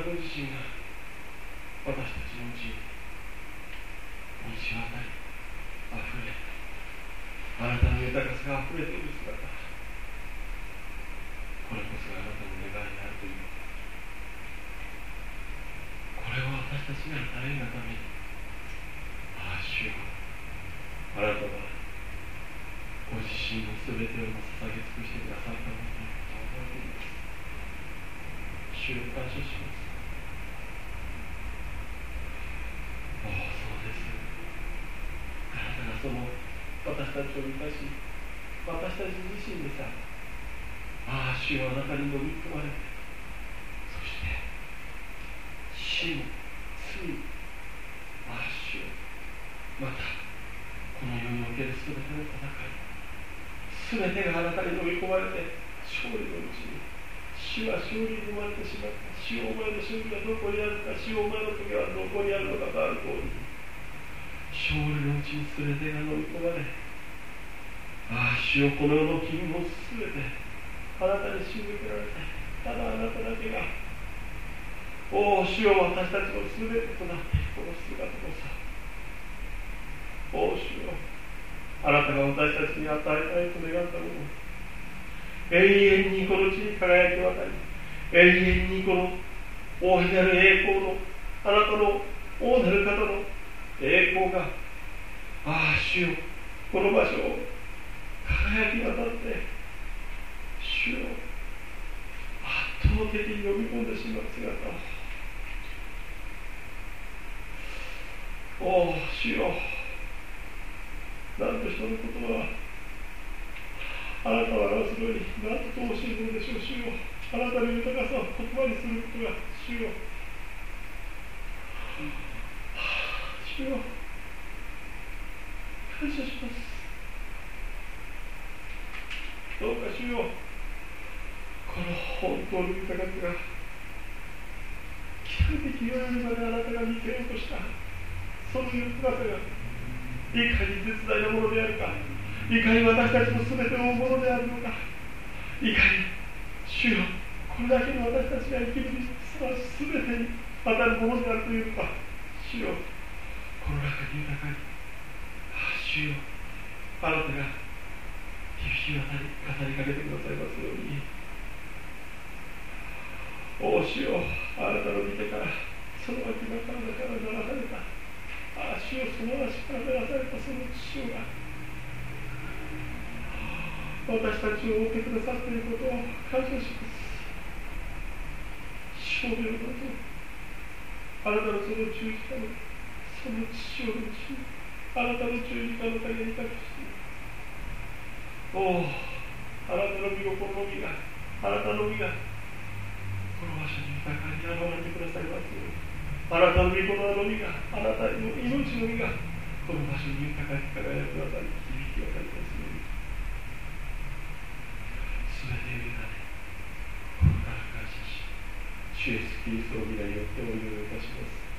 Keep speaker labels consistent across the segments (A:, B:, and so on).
A: ご自身が私たちのうちに満ち渡りあふれあなたの豊かさがあふれている姿これこそがあなたの願いであるというこれを私たちが与えるがためにああ主よあなたがご自身の全てを捧げ尽くしてくださったことを覚えています主を感謝しますああそうですあなたがその私たちを満たし私たち自身でさああ主よあなたに飲み込まれてそして死の罪ああ主よまたこの世における全ての戦い全てがあなたに飲み込まれて勝利のうちに主は勝利に生まれてしまった主お前の勝利がどこにあるか主お前の時はどこにあるのかとある通り勝利のうちに全てが飲み込まれ主よこの世の君も全てあなたに仕向けられてただあなただけがおお主よ私たちの全てとなってこの姿こそおお主よあなたが私たちに与えたいと願ったもの永遠にこの地に輝き渡り永遠にこの大いなる栄光のあなたの大なる方の栄光がああ主よこの場所を輝き渡って主を圧倒的に呼び込んでしまう姿をおお主よなんと人のことはあなたを表すのになんと乏しいものでしょう主よあなたの豊かさを言葉にすることが主よ主よ感謝しますどうか主よこの本当の豊かさが極めて極めまであなたが見せようとした。その豊かさがいかに絶大なものであるかいかに私たちの全てをものであるのかいかに主よこれだけの私たちが生きるに全てに当たるものであるというのか主よこの中に豊かに主よあなたが響き渡り語りかけてくださいますように。お主よあなたの見てからその脇の体から流された。ああ主よその足から流されたその血潮が私たちを追ってくださっていることを感謝します。証明のことあなたのその十字架のその血潮の血あなたの十字架の陰に託しておおあなたの御心の実があなたの実がこの場所に豊かに現れてくださいます。ようにあなたの御心の実があなたの命の実がこの場所に豊かに輝ください響き渡ります。ように全て委ね心から感謝し主イエスキリストの皆によってお祈りいたします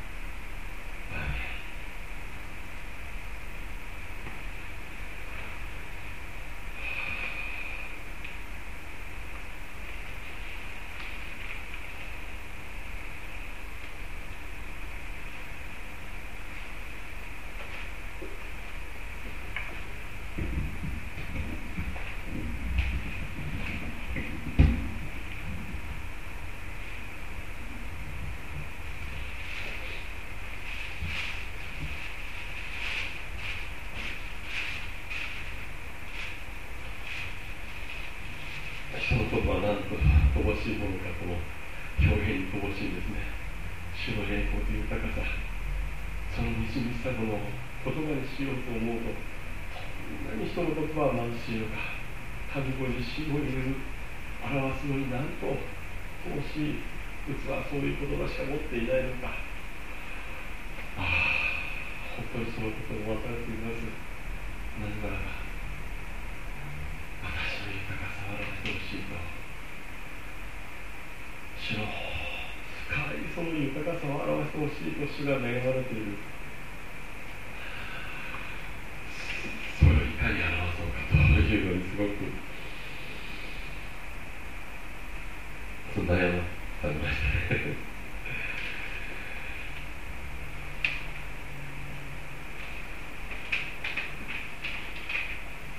A: しいものかこの表現に乏しいんですね主の栄光という高さそのみじみさものを言葉にしようと思うとそんなに人の言葉は貧しいのか神ご自身を言う表すのになんと乏しい器そういう言葉しか持っていないのか。ああ本当にそのことを分かれています。なぜならば私の豊かさを表してほしいと。主の深いその豊かさを表してほしいと主が願われているそれをいかに表そうかというのにすごく悩まされましたね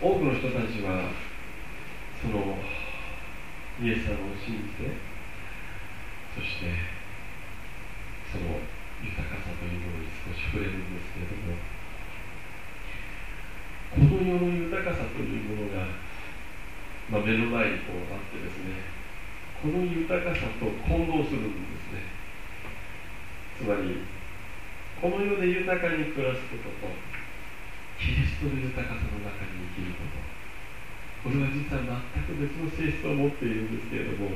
A: 多くの人たちはそのイエス様を信じてそしてその豊かさというものに少し触れるんですけれどもこの世の豊かさというものが、目の前にこうあってですねこの豊かさと混同するんですね。つまりこの世で豊かに暮らすこととキリストの豊かさの中に生きること。これは実は全く別の性質を持っているんですけれども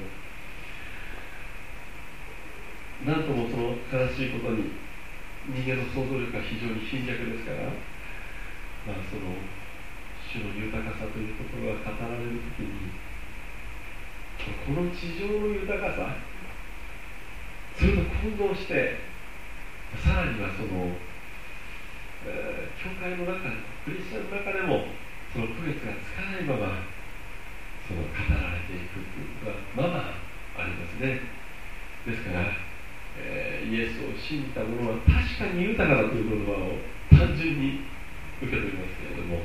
A: なんともその悲しいことに人間の想像力が非常に貧弱ですから、まあ、その主の豊かさということが語られる時にこの地上の豊かさそれと混同してさらにはその、えー、教会の中でもクリスチャンの中でもその区別がつかないままその語られていくということがままありますね。ですから、えー、イエスを信じた者は確かに豊かだという言葉を単純に受け取りますけれども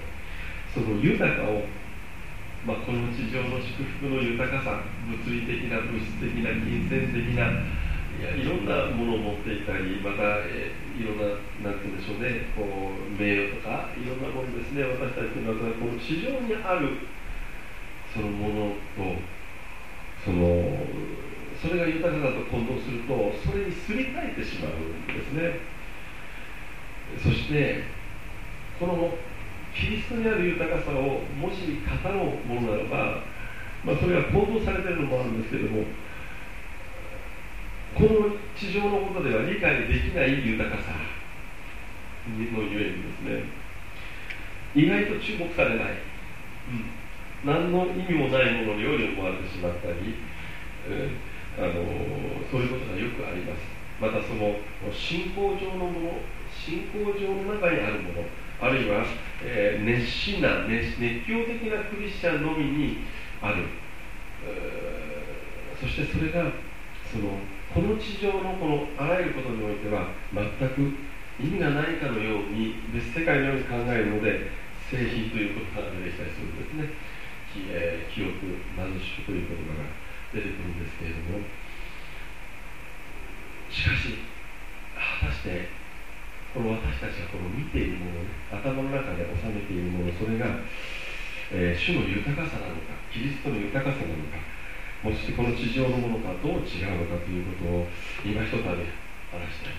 A: その豊かを、まあ、この地上の祝福の豊かさ物理的な物質的な金銭的ないやいろんなものを持っていたりまた、えーいろんな、なんて言うんでしょうね、こう名誉とか、いろんなものですね、私たちの中この地上にあるそのものと、そのそれが豊かだと混同すると、それにすり替えてしまうんですね。そして、このキリストにある豊かさをもし語ろうものならば、まあ、それが混同されているのもあるんですけども、この地上のことでは理解できない豊かさのゆえにですね意外と注目されない、うん、何の意味もないもののように思われてしまったり、えー、あのそういうことがよくあります。またその信仰上のもの信仰上の中にあるものあるいは、えー、熱心な熱熱狂的なクリスチャンのみにある、そしてそれがそのこの地上のこのあらゆることにおいては全く意味がないかのように別世界のように考えるので製品という言葉が出てきたりするんですね、えー、記憶貧しくという言葉が出てくるんですけれども。しかし果たしてこの私たちがこの見ているもの頭の中で収めているものそれが、えー、主の豊かさなのかキリストの豊かさなのかもしてこの地上のものとはどう違うのかということを今ひとたび話したい。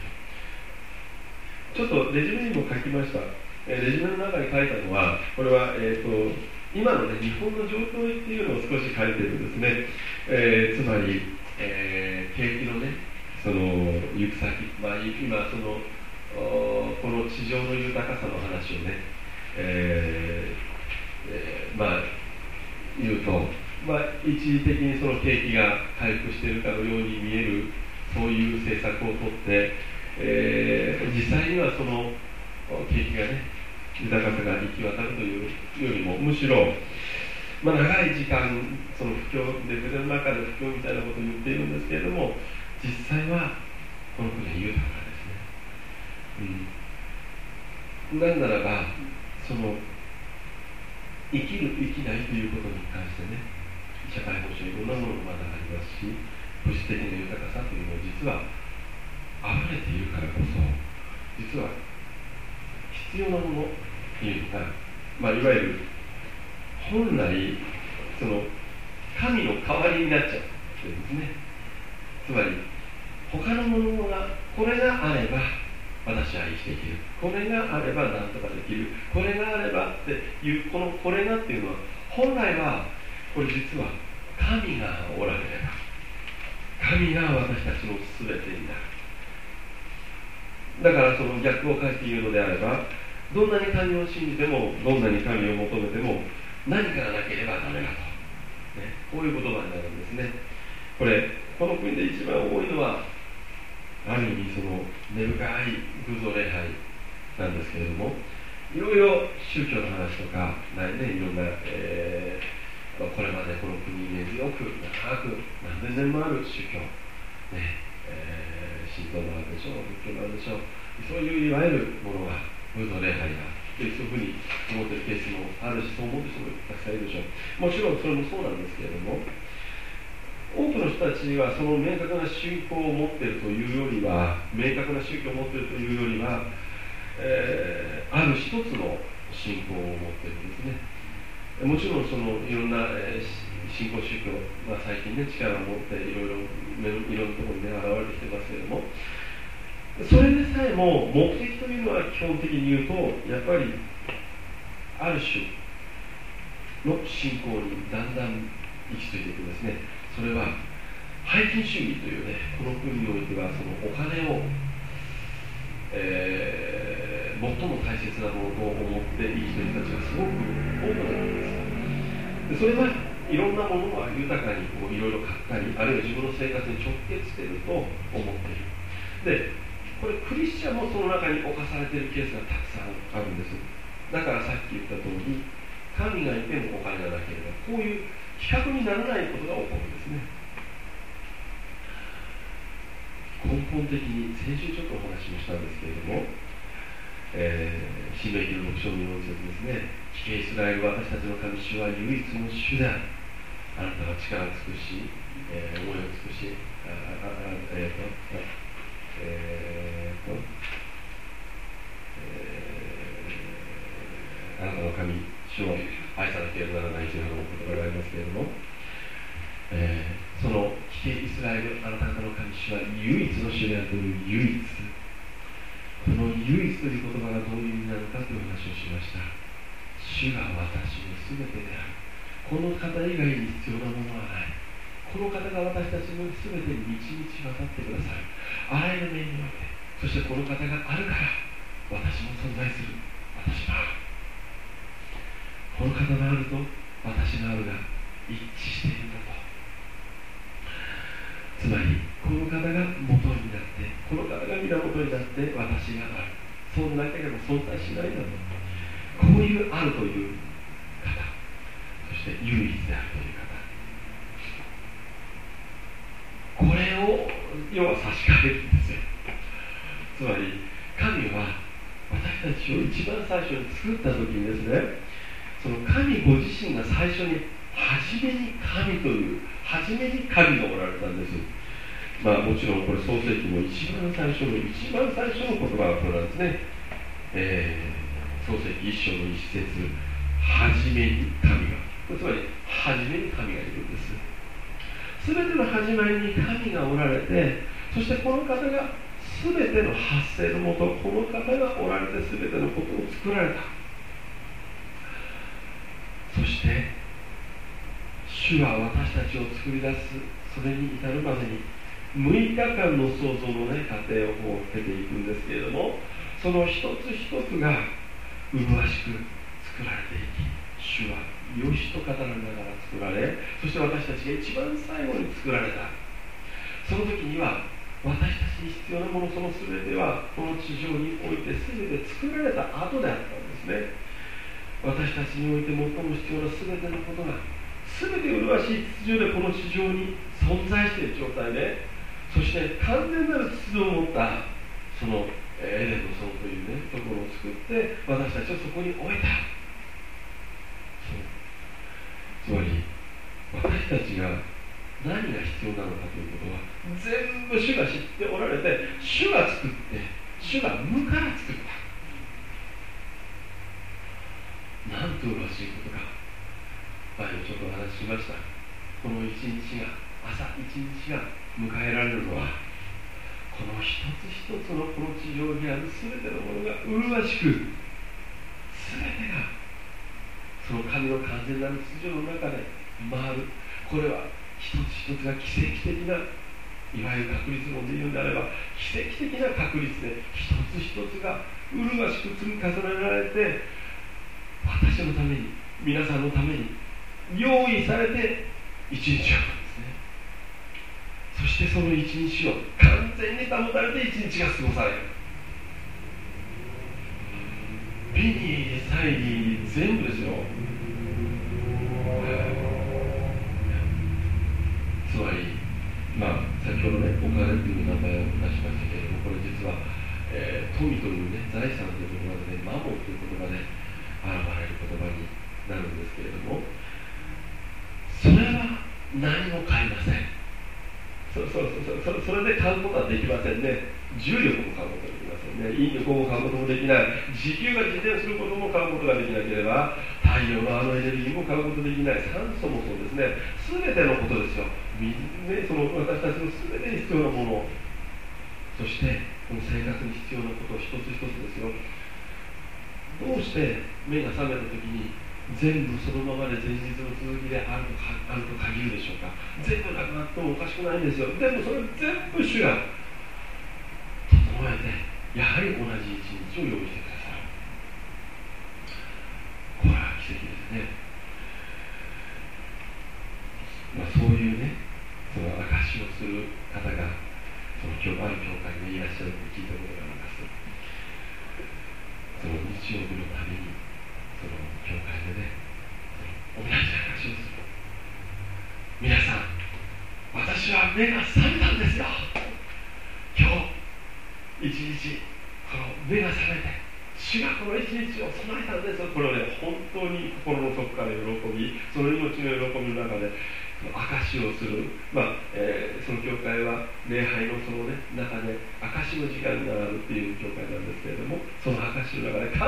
A: ちょっとレジュメにも書きました。レジュメの中に書いたのはこれは、えーと、今の、ね、日本の状況っていうのを少し書いてるんですね、えー、つまり、えー、景気のねその行く先、まあ、今そのこの地上の豊かさの話をね、えーえー、まあ言うとまあ、一時的にその景気が回復しているかのように見えるそういう政策をとって、えー、実際にはその景気がね豊かさが行き渡るというよりもむしろ、まあ、長い時間その不況レベルの中で不況みたいなことを言っているんですけれども実際はこの国は豊か、うん、なんならばその生きる生きないということに関してね社会保障いろんなものがまだありますし物質的な豊かさというのは実は溢れているからこそ実は必要なものっていうのが、まあ、いわゆる本来その神の代わりになっちゃうというんですね。つまり他のものがこれがあれば私は生きていける。これがあれば何とかできる。これがあればっていうこのこれがっていうのは本来はこれ実は神がおられれば神が私たちの全てになる。だからその逆を書いて言うのであればどんなに神を信じてもどんなに神を求めても何かがなければダメだと、ね、こういう言葉になるんですね。これこの国で一番多いのはある意味その根深い偶像礼拝なんですけれどもいろいろ宗教の話とかないねいろんな、えーこれまでこの国に根強く長く何千年もある宗教、ねえー、神道もあるでしょう仏教もあるでしょうそういういわゆるものが仏の礼拝がってそういうふうに思ってるケースもあるしそう思う人もたくさんいるでしょう。もちろんそれもそうなんですけれども多くの人たちはその明確な信仰を持っているというよりは明確な宗教を持っているというよりは、えー、ある一つの信仰を持っているんですね。もちろんそのいろんな、えー、信仰宗教が最近ね力を持っていろいろいろんなところにね現れてきてますけれどもそれでさえも目的というのは基本的に言うとやっぱりある種の信仰にだんだん行き着いていくんですね。それは背金主義というねこの国においてはそのお金を、えー、最も大切なものと思って生きてい人たちがすごく多くなるんです。でそれはいろんなものは豊かにこういろいろ買ったりあるいは自分の生活に直結していると思っている。でこれクリスチャンもその中に侵されているケースがたくさんあるんです。だからさっき言った通り神がいてもお金がなければこういう比較にならないことが起こるんですね。根本的に先週ちょっとお話もしたんですけれども、えー、新明記の6章の4節ですね。危険イスラエル私たちの神主は唯一の主であなたは力を尽くし、えー、思いを尽くしあああえっ、ー、とえ、ー、と、えー、あなたの神主を愛さなければならないというような言葉がありますけれども、えー、その危険イスラエルあなた方の神主は唯一の主であるという唯一この唯一という言葉がどういう意味なのかという話をしました。主が私の全てである。この方以外に必要なものはない。この方が私たちの全てに道々渡ってくださる。あらゆる面においてそしてこの方があるから私も存在する。私は。この方があると私があるが一致しているんだと。つまりこの方が元になってこの方が源になって私がある。そうでなければ存在しないんだとこういうあるという方。そして唯一であるという方。これを要は差し替えるんですよ。つまり神は私たちを一番最初に作った時にですねその神ご自身が最初に初めに神という初めに神がおられたんです。まあもちろんこれ創世記も一番最初の一番最初の言葉はこれなんですね、えー、創世記一章の一節。初めに神が。つまり初めに神がいるんです。全ての始まりに神がおられてそしてこの方が全ての発生のもとこの方がおられて全てのことを作られた。そして主は私たちを作り出すそれに至るまでに6日間の創造の、ね、過程をこう経ていくんですけれどもその一つ一つが麗しく作られていき主は良しと語られながら作られそして私たちが一番最後に作られた。その時には私たちに必要なものその全てはこの地上において全て作られた後であったんですね。私たちにおいて最も必要な全てのことが全て麗しい秩序でこの地上に存在している状態でそして完全なる秩序を持ったそのエデンの園というねところを作って私たちをそこに置いた。つまり私たちが何が必要なのかということは全部主が知っておられて主が作って主が無から作った。なんと嬉しいことか前もちょっとお話ししました。この一日が朝一日が迎えられるのはこの一つ一つのこの地上にある全てのものが麗しく全てがその神の完全なる秩序の中で回る。これは一つ一つが奇跡的ないわゆる確率論で言うのであれば奇跡的な確率で一つ一つが麗しく積み重ねられて私のために皆さんのために用意されて一日をですねそしてその一日を完全に保たれて一日が過ごされる美に祭に全部ですよつまりまあ先ほどねお金っていう名前を出しましたけれどもこれ実は、えー、富というね財産という言葉でねマモという言葉で現れる言葉になるんですけれどもそれは何も買いませんそそそそそれで買うことはできませんね重力も買うことができませんね引力も買うこともできない地球が自転することも買うことができなければ太陽のあのエネルギーも買うことできない酸素もそうですね全てのことですよ水ねその私たちの全てに必要なものそしてこの生活に必要なことを一つ一つですよどうして目が覚めた時に全部そのままで前日の続きであるとあると限るでしょうか？全部なくなってもおかしくないんですよ。でもそれ全部主が整えてやはり同じ一日を用意してくださる。これは奇跡ですね、まあ、そういうねその証しをする方がその教ある教会にいらっしゃると聞いたことがあります。その日曜日のためにその教会でね同じ話をする皆さん。私は目が覚めたん。ですよ今日一日この目が覚めて主がこの一日を備えたん。ですよこれをね本当に心の底から喜びその命の喜びの中で証をする、まあえー、その教会は礼拝のその、ね、中で証しの時間があるっていう教会なんですけれどもその証しの中で必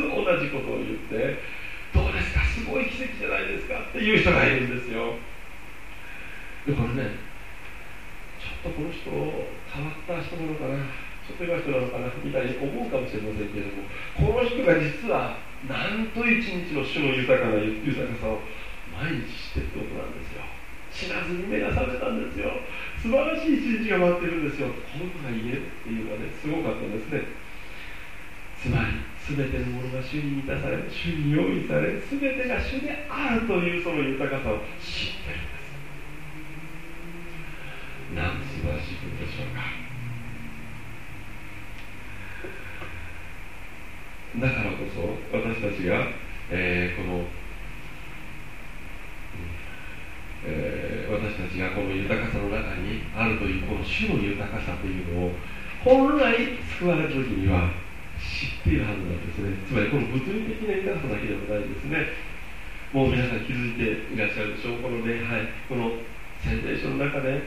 A: ず同じことを言ってどうですか？すごい奇跡じゃないですかっていう人がいるんですよ。でこれねちょっとこの人変わった人なのかな？ちょっと今人なのかな？みたいに思うかもしれませんけれどもこの人が実はなんと一日の種の豊かな豊かさを毎日知ってるってことなんです知らずに目が覚めたんですよ。素晴らしい一日が待ってるんですよ。この子が言えるっていうのはねすごかったんですね。つまり全てのものが主に満たされ主に用意され全てが主であるというその豊かさを知ってるんです。なんて素晴らしいことでしょうか。だからこそ私たちが、えー、この、えー、私たちがこの豊かさの中にあるというこの主の豊かさというのを本来救われた時には知っているはずなんですね。つまりこの物理的な豊かさだけでもないですね。もう皆さん気づいていらっしゃるでしょう。この礼拝この宣伝書の中で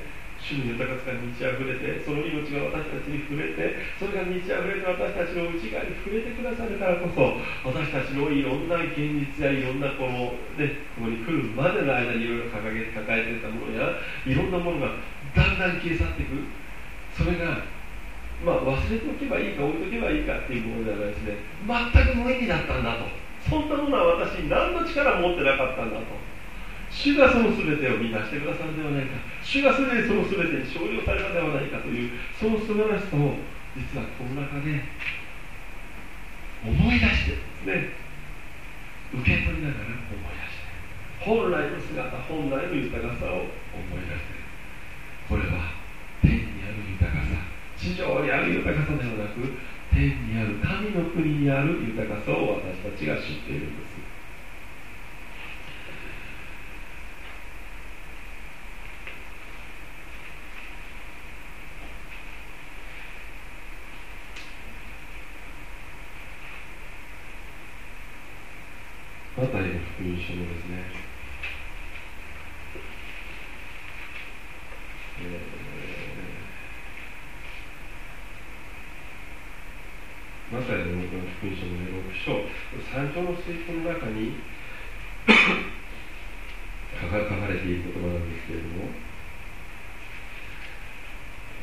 A: 主の豊かさが満ち溢れてその命が私たちに触れてそれが満ち溢れて私たちの内側に触れてくださるからこそ私たちのいろんな現実やいろんなこの、ね、ここに来るまでの間にいろいろ掲げ抱えていたものやいろんなものがだんだん消え去っていく。それがまあ、忘れておけばいいか置いとけばいいかっていうものではないですね。全く無意味だったんだと。そんなものは私何の力も持ってなかったんだと。主がその全てを満たしてくださるではないか。主がすでにその全てに勝利をされたではないかというその素晴らしさを実はこの中で思い出してですね。受け取りながら思い出して本来の姿本来の豊かさを思い出してこれは天にある豊かさ。地上にある豊かさではなく天にある神の国にある豊かさを私たちが知っているんですマタイの福音書のですね、えー、マタイの福音書の6章三章の水庫の中に 書かれている言葉なんですけれども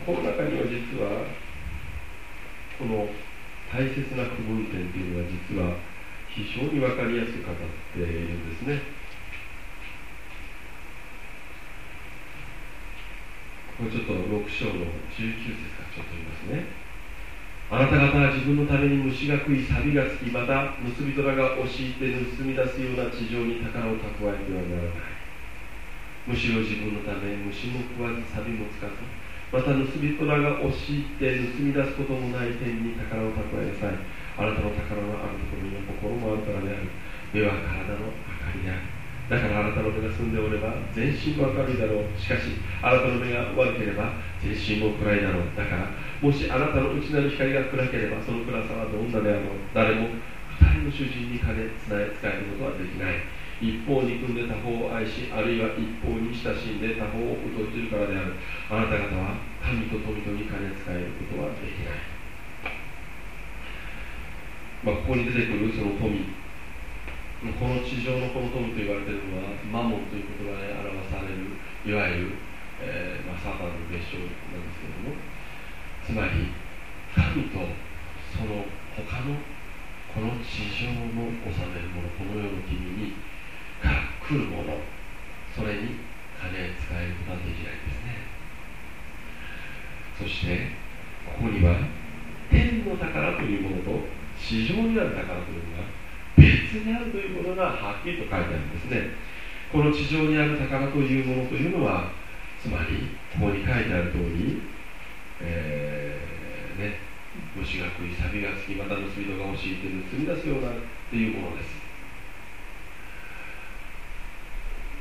A: この中には実はこの大切な区分点というのは実は非常に分かりやすく語っているんですね。これちょっと6章の19節からちょっと言いますね。あなた方は自分のために虫が食い錆がつきまた盗人らが押し入って盗み出すような地上に宝を蓄えてはならない。むしろ自分のため虫も食わず錆もつかずまた盗人らが押し入って盗み出すこともない天に宝を蓄えなさい。あなたの宝のあるところには心もあるからである目は体の明かりであるだからあなたの目が澄んでおれば全身も明るいだろうしかしあなたの目が悪ければ全身も暗いだろうだからもしあなたの内なる光が暗ければその暗さはどんなであろう誰も二人の主人に金つなえ使えることはできない。一方に組んで他方を愛しあるいは一方に親しんで他方を疎じるからであるあなた方は神と富とに金使えることはできない。まあ、ここに出てくるその富。この地上のこの富と言われているのはマモンという言葉で表されるいわゆる、えーまあ、サタンの別称なんですけれども。つまり神とその他のこの地上の治めるものこの世の君にから来るものそれに金使えることはできないんですね。そしてここには天の宝というものと地上にある宝というのが別にあるということがはっきりと書いてあるんですね。この地上にある宝というものというのはつまりここに書いてある通り、えー、ね虫が食い錆がつきまた盗人が押し入って盗み出すようなっていうものです。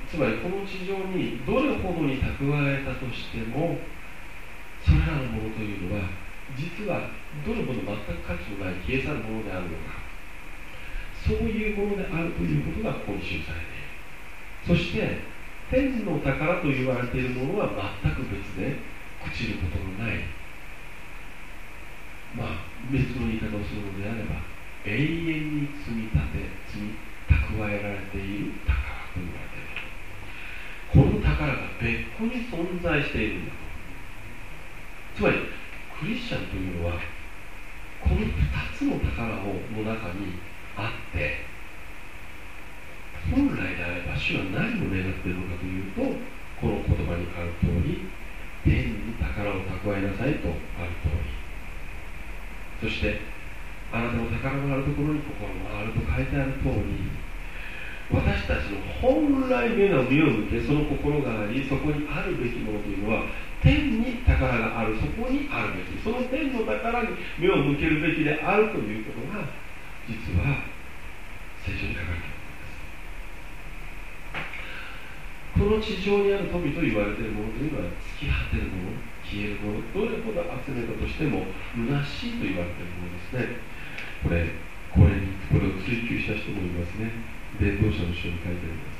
A: つまりこの地上にどれほどに蓄えたとしてもそれらのものというのは実はどれほど全く価値のない消え去るものであるのか。そういうものであるということがここに記されている。そして天の宝と言われているものは全く別で朽ちることのない。まあ別の言い方をするのであれば永遠に積み立て積み蓄えられている宝と言われている。この宝が別個に存在しているんだと。つまりクリスチャンというのはこの2つの宝をの中にあって本来であれば主は何を願っているのかというとこの言葉にある通り天に宝を蓄えなさいとある通り。そしてあなたの宝のあるところに心もあると書いてある通り私たちの本来目の目を向けその心がありそこにあるべきものというのは天に宝があるそこにあるべきその。天の宝に目を向けるべきであるということが実は聖書に書かれているこの地上にある富と言われているものというのは尽き果てるもの消えるものどれほど集めたとしても虚しいと言われているものですねこれこれこれを追求した人もいますね伝道者の書に書いてあります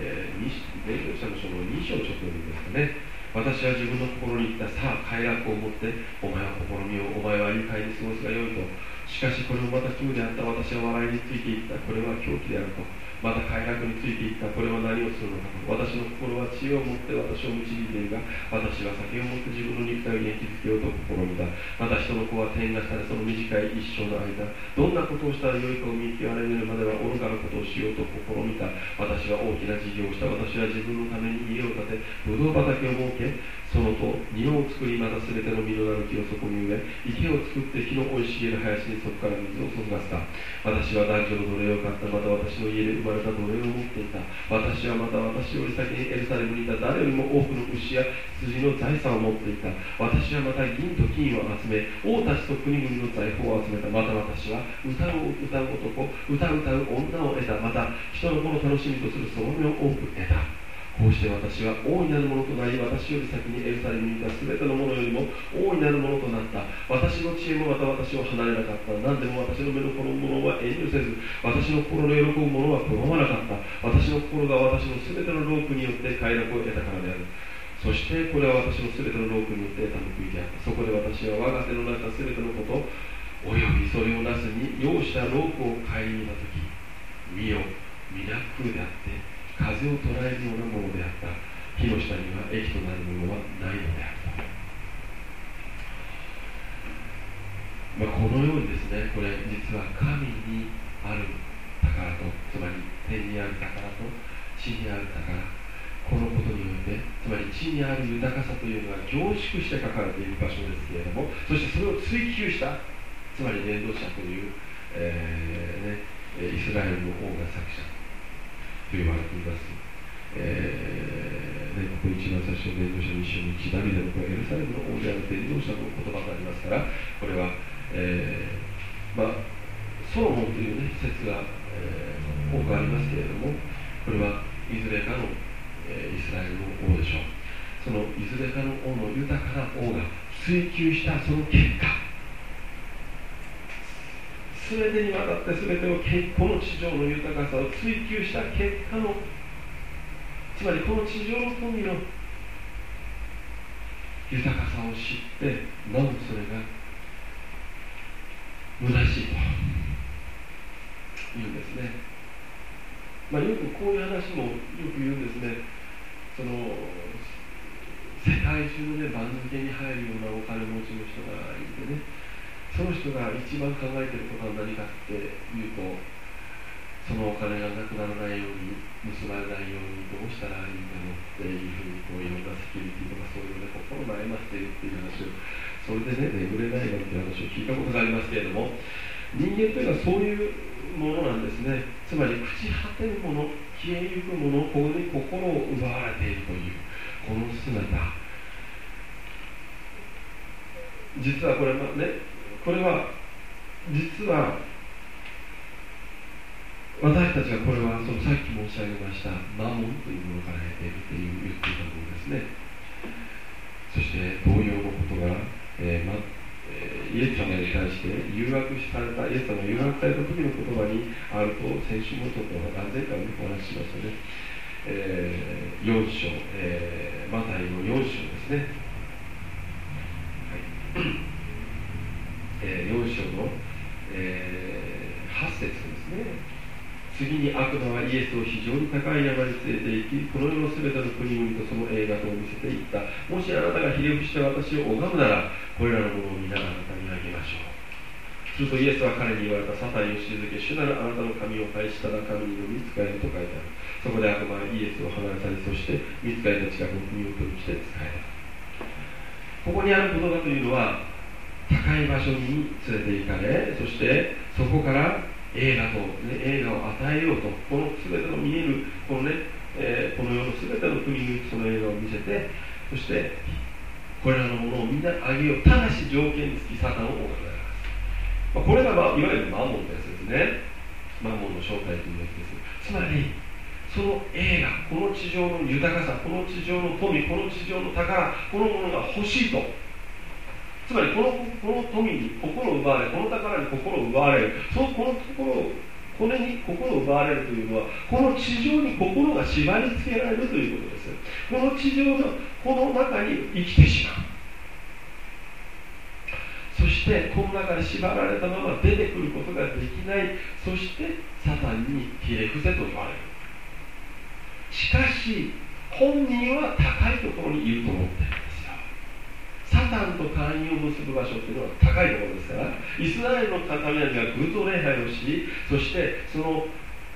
A: えー、伝道者の書の2章ちょっと読みますかね。私は自分の心に言ったさあ快楽を持ってお前は試みをお前は愉快に過ごすがよいと。しかしこれもまた気であった。私は笑いについていった。これは狂気であると。また快楽についていったこれは何をするのか。私の心は知恵を持って私を導いているが私は酒を持って自分の肉体を元気づけようと試みたまた人の子は天がされその短い一生の間どんなことをしたらよいかを見極めるまでは愚かなことをしようと試みた。私は大きな事業をした。私は自分のために家を建てブドウ畑を設けそのと庭を作りまた全ての実のなる木をそこに植え池を作って木の生い茂る林にそこから水を注がせた。私は男女の奴隷を買った。また私の家で生まれた奴隷を持っていた。私はまた私より先にエルサレムにいた誰よりも多くの牛や羊の財産を持っていた私はまた銀と金を集め王た。ちと国々の財宝を集めたまた私は歌を歌う男歌う歌う女を得た。また人の子の楽しみとするその身を多く得た。こうして私は大いなるものとなり私より先にエルサレムにいた全てのものよりも大いなるものとなった。私の知恵もまた私を離れなかった。何でも私の目のこのものは遠慮せず私の心の喜ぶものは拒まなかった。私の心が私の全てのロープによって快楽を得たからである。そしてこれは私の全てのロープによって得た報いであった。そこで私は我が手の中全てのことおよびそれをなすに用したロープを顧みた時見よ皆空であって風を捉えるようなものであった火の下には益となるものはないのであったまあ、このようにですねこれ実は神にある宝とつまり天にある宝と。地にある宝このことによってつまり地にある豊かさというのは凝縮して書かれている場所ですけれどもそしてそれを追求したつまり伝道者という、えーね、イスラエルの王が作者。と言われています、えーね、ここ一番最初の伝道者の一緒に一ダビデのエルサレムの王である伝道者の言葉がありますからこれは、えー、まあ、ソロモンという、ね、説が、えー、多くありますけれどもこれはいずれかの、えー、イスラエルの王でしょう。そのいずれかの王の豊かな王が追求したその結果全てにわたって全てをこの地上の豊かさを追求した結果のつまりこの地上の富の豊かさを知ってなおそれが虚しいと言うんですね、まあ、よくこういう話もよく言うんですね。その世界中の、ね、番付に入るようなお金持ちの人がいてねその人が一番考えていることは何かっていうとそのお金がなくならないように結ばれないようにどうしたらいいんだろうっていうふうにこういろんなセキュリティとかそういうね心悩ましているっていう話をそれでね眠れないなんていう話を聞いたことがありますけれども人間というのはそういうものなんですね。つまり朽ち果てるもの消えゆくものここに心を奪われているというこの姿。実はこれ,、まあね、これは実は私たちはこれはそのさっき申し上げましたマモンというものから得ているという言っていたものですね。そして同様のことが、えーまえー、イエス様に対して誘惑されたイエス様が誘惑された時の言葉にあると先週もちょっと何千回もお話ししましたね、えー、4章、えー、マタイの4章ですね、はい。えー、4章の、えー、8節ですね。次に悪魔はイエスを非常に高い山に連れて行きこの世の全ての国々とその映画とを見せていった。もしあなたがひれ伏して私を拝むならこれらのものを皆あなたにあげましょう。するとイエスは彼に言われたサタンを退け主なるあなたの神を拝したら神にの見つかりと書いてある。そこで悪魔はイエスを離れたりそして見つかりの近くに身を取りして使えたここにある言葉というのは高い場所に連れて行かれそしてそこから映画と、ね、映画を与えようとこの全ての見えるこのね、えー、この世の全ての国にその映画を見せてそしてこれらのものをみんなあげようただし条件付きサタンを行います、まあ、これが、まあ、いわゆるマモンってやつですね。マモンの正体というやつです。つまりその映画この地上の豊かさこの地上の富この地上の宝このものが欲しいとつまりこのこの富に心を奪われこの宝に心を奪われるそのこの心をこれに心を奪われるというのはこの地上に心が縛り付けられるということですこの地上のこの中に生きてしまうそしてこの中で縛られたまま出てくることができないそしてサタンにひれ伏せと言われるしかし本人は高いところにいると思っているサタンと会員を結ぶ場所っていうのは高いところですからイスラエルの民たちが偶像礼拝をしそしてその、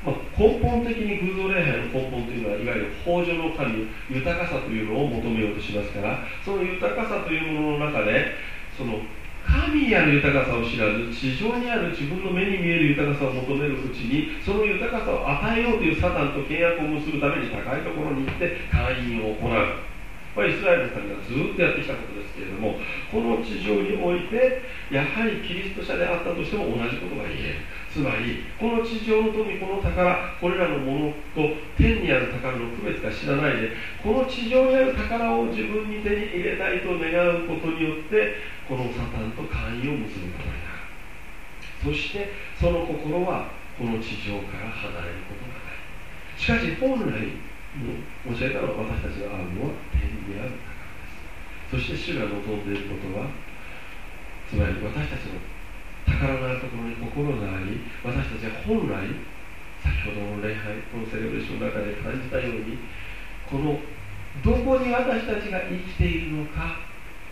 A: まあ、根本的に偶像礼拝の根本というのはいわゆる豊穣の神豊かさというのを求めようとしますからその豊かさというものの中でその神にある豊かさを知らず地上にある自分の目に見える豊かさを求めるうちにその豊かさを与えようというサタンと契約を結ぶために高いところに行って会員を行う。これイスラエルの民がずっとやってきたことですけれどもこの地上においてやはりキリスト者であったとしても同じことが言える。つまりこの地上の富この宝これらのものと天にある宝の区別が知らないでこの地上にある宝を自分に手に入れたいと願うことによってこのサタンと会員を結ぶことになる。そしてその心はこの地上から離れることがない。しかし本来教えたのは私たちが会うのは天にある宝ですそして主が望んでいることはつまり私たちの宝のあるところに心があり私たちは本来先ほどの礼拝このセレブレーションの中で感じたようにこのどこに私たちが生きているのか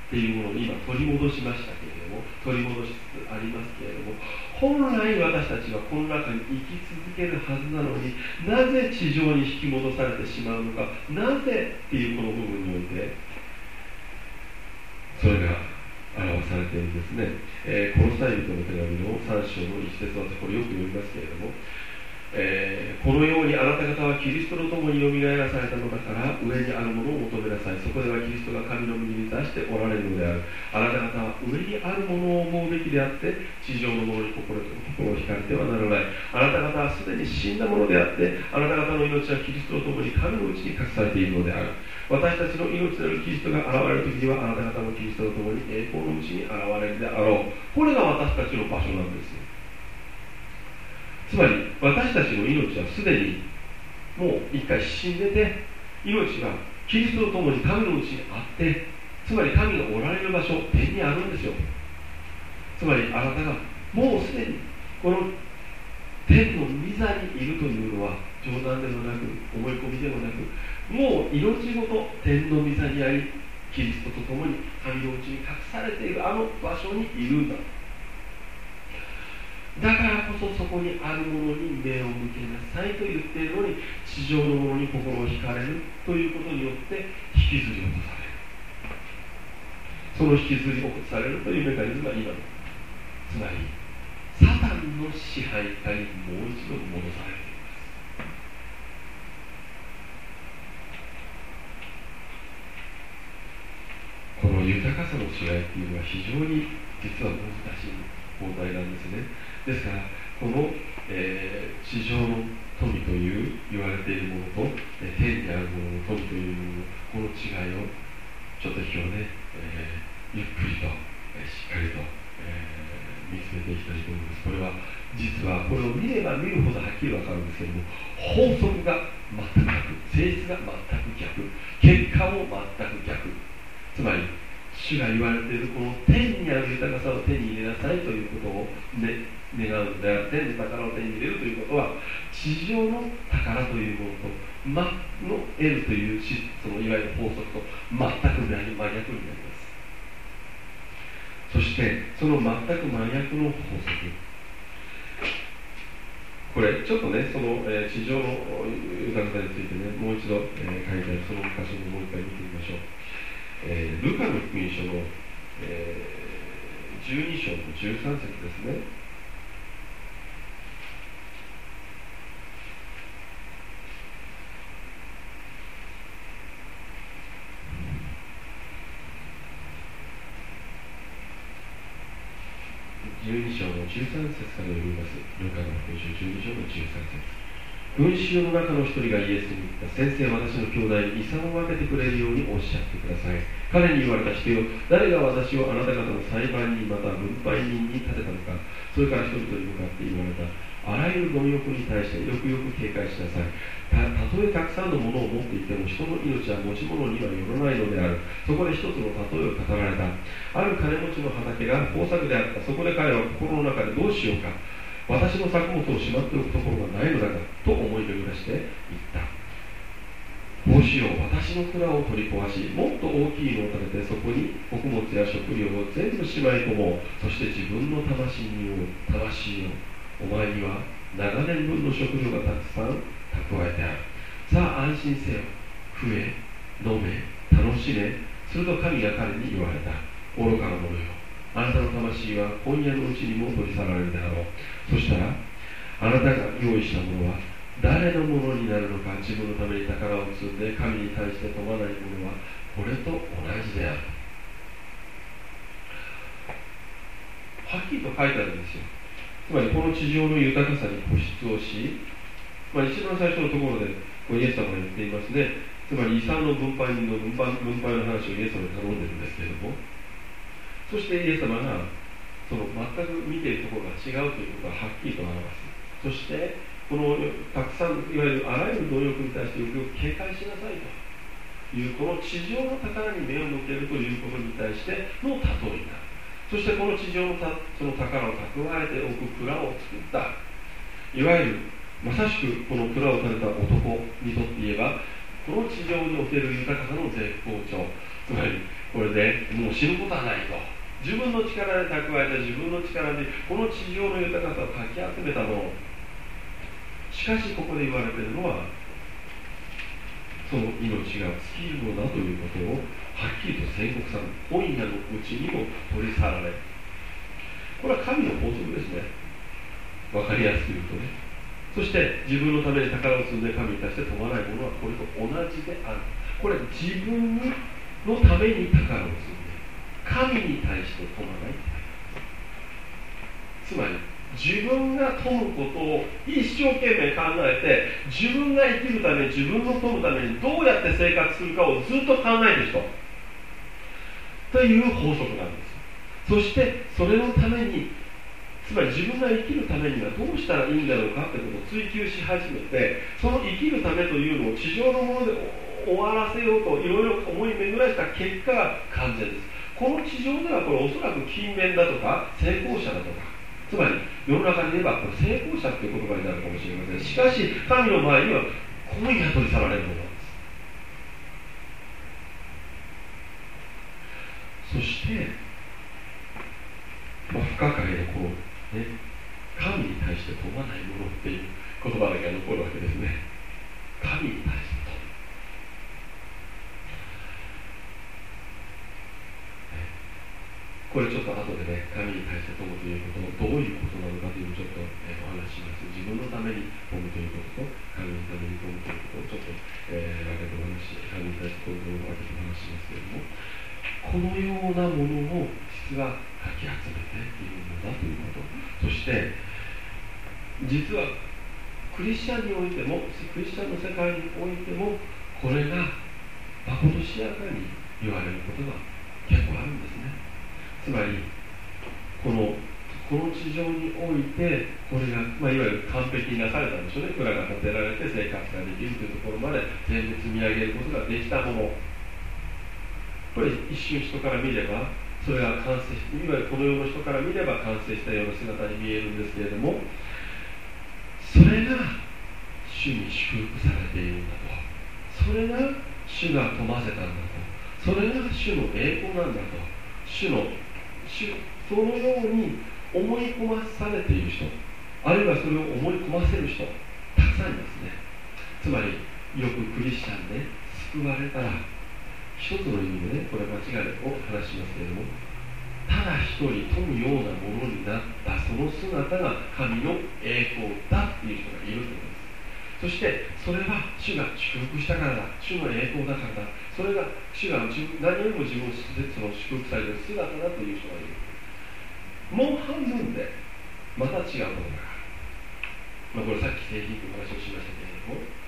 A: っていうものを今取り戻しましたけれども取り戻しつつありますけれども本来私たちはこの中に生き続けるはずなのになぜ地上に引き戻されてしまうのかなぜっていうこの部分においてそれが表されているんですね、えー、この際人の手紙の3章の一節私これよく読みますけれどもえー、このようにあなた方はキリストと共によみがえらされたのだから上にあるものを求めなさい。そこではキリストが神の身に満たしておられるのである。あなた方は上にあるものを思うべきであって地上のものに心心を惹かれてはならない。あなた方はすでに死んだものであってあなた方の命はキリストと共に神のうちに隠されているのである。私たちの命なるキリストが現れる時にはあなた方もキリストと共に栄光のうちに現れるであろう。これが私たちの場所なんですよ。つまり私たちの命はすでにもう一回死んでて命はキリストと共に神のうちにあってつまり神がおられる場所天にあるんですよ。つまりあなたがもうすでにこの天の御座にいるというのは冗談でもなく思い込みでもなくもう命ごと天の御座にありキリストと共に神のうちに隠されているあの場所にいるんだ。だからこそそこにあるものに目を向けなさいと言っているのに地上のものに心を惹かれるということによって引きずり落とされる。その引きずり落とされるというメカニズムが今のつまりサタンの支配下にもう一度戻されるこの豊かさの違いっていうのは非常に実は難しい問題なんですね。ですからこの、えー、地上の富という言われているものと、え、天にあるものの富というもののこの違いをちょっと今日ね、えー、ゆっくりと、え、しっかりと、えー、見つめていきたいと思います。これは実はこれを見れば見るほどはっきり分かるんですけども法則が全く逆性質が全く逆結果も全く逆。つまり主が言われているこの天にある豊かさを手に入れなさいということを、ね、願うのである天の宝を手に入れるということは地上の宝というものと、ま、の得るというそのいわゆる法則と全く真逆になります。そしてその全く真逆の法則。これちょっとねその、えー、地上の豊かさについてねもう一度、えー、書いてあるその箇所ももう一回見てみましょう、えー、ルカの福音書の、えー、12章の13節ですね。12章の13節から読みます。ルカの福音書12章の13節群衆の中の一人がイエスに言った。先生、私の兄弟に遺産を分けてくれるようにおっしゃってください。彼に言われた人よ、誰が私をあなた方の裁判人また分配人に立てたのか。それから人々に向かって言われた。あらゆる貪欲に対してよくよく警戒しなさいたとえたくさんのものを持っていても人の命は持ち物にはよらないのである。そこで一つの例えを語られた。ある金持ちの畑が豊作であった。そこで彼は心の中でどうしようか。私の作物をしまっておくところがないのだがと思い巡らして言った。こうしよう。私の蔵を取り壊しもっと大きいのを建ててそこに穀物や食料を全部しまい込もう。そして自分の魂を魂を。お前には長年分の食料がたくさん蓄えてあるさあ安心せよ増え飲め楽しめすると神が彼に言われた。愚かな者よ。あなたの魂は今夜のうちにも取り去られるであろう。そしたらあなたが用意したものは誰のものになるのか自分のために宝を積んで神に対して富まないものはこれと同じである。はっきりと書いてあるんですよ。つまりこの地上の豊かさに固執をし、まあ、一番最初のところでこイエス様が言っていますね。つまり遺産の分配の分配分配の話をイエス様に頼んでるんですけれども。そしてイエス様がその全く見ているところが違うということがはっきりと表す。そしてこのたくさんいわゆるあらゆる努力に対してよくよく警戒しなさいと。いうこの地上の宝に目を向けるということに対しての例えになるそしてこの地上のたその宝を蓄えておく蔵を作った。いわゆるまさしくこの蔵を建てた男にとって言えばこの地上における豊かさの絶好調。つまりこれでもう死ぬことはないと。自分の力で蓄えた自分の力でこの地上の豊かさをかき集めたもの。しかしここで言われているのはその命が尽きるのだということをはっきりと宣告される本屋のうちにも取り去られこれは神の法則ですね。分かりやすく言うとね。そして自分のために宝を積んで神に対して富まないものはこれと同じである。これ自分のために宝を積んで神に対して富まない。つまり自分が富むことを一生懸命考えて自分が生きるため自分の富むためにどうやって生活するかをずっと考える人。という法則なんです。そしてそれのためにつまり自分が生きるためにはどうしたらいいんだろうかってことを追求し始めてその生きるためというのを地上のもので終わらせようといろいろ思い巡らした結果が完全です。この地上ではこれおそらく勤勉だとか成功者だとかつまり世の中で言えばこれ成功者っていう言葉になるかもしれません。しかし神の場合にはこういう取り去られるものなんです。そして、まあ、不可解でこうね、神に対して問わないものっていう言葉だけが残るわけですね。神に対して問う、これちょっと後でね神に対して問うということどういうことなのかというのをちょっと、えー、お話しします。自分のために問うということと神のために問うということをちょっと、えー、分けてお話し神に対して問うというのを分けてお話しますけれどもこのようなものを実はかき集めているのだということそして実はクリスチャンにおいてもクリスチャンの世界においてもこれがまことしやかに言われることが結構あるんですね。つまりこのこの地上においてこれが、まあ、いわゆる完璧になされたんでしょうね。蔵が建てられて生活ができるというところまで全部積み上げることができたもの。これ一瞬人から見ればそれが完成いわゆるこの世の人から見れば完成したような姿に見えるんですけれどもそれが主に祝福されているんだと。それが主が富ませたんだと。それが主の栄光なんだと。主の主そのように思い込まされている人。あるいはそれを思い込ませる人たくさんいますね。つまりよくクリスチャンで救われたら一つの意味でねこれ間違いを話しますけれどもただ一人富むようなものになったその姿が神の栄光だっていう人がいるということですそしてそれは主が祝福したからだ主の栄光だからだそれが主が何よりも自分をその祝福される姿だという人がいるもう半分でまた違うものがある、まあ、これさっき製品という話をしましたけれども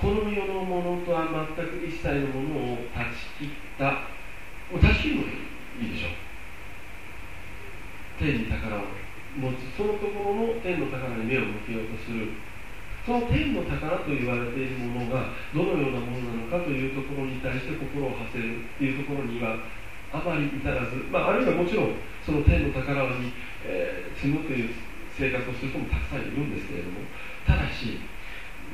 A: この世のものとは全く一切のものを断ち切った。もう断ち切るのいいでしょう。天に宝を持つ。そのところの天の宝に目を向けようとする。その天の宝と言われているものがどのようなものなのかというところに対して心を馳せるというところにはあまり至らず、まあ、あるいはもちろんその天の宝に、えー、積むという生活をする人もたくさんいるんですけれども。ただし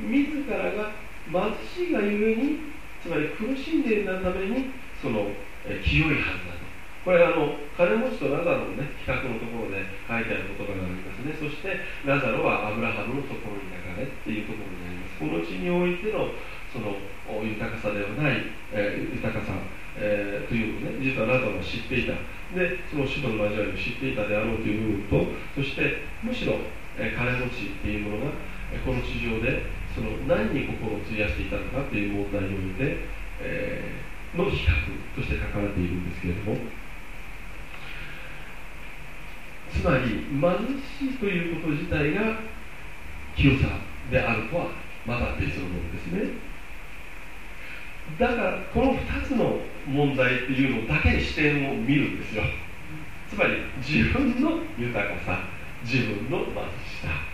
A: 自らが貧しいがゆえにつまり苦しんでいるためにその、え清いはずだとこれあの金持ちとラザロのね比較のところで書いてある言葉がありますね。そしてラザロはアブラハムのところに流れっていうところになります。この地においてのその豊かさではない、えー、豊かさ、えー、というのをね実はラザロは知っていた。でその死の交わりを知っていたであろうという部分とそしてむしろ、えー、金持ちっていうものがこの地上でその何に心を費やしていたのかという問題において、えー、の比較として書かれているんですけれどもつまり貧しいということ自体が清さであるとはまた別のものですね。だからこの2つの問題っていうのだけ視点を見るんですよ。つまり自分の豊かさ自分の貧しさ。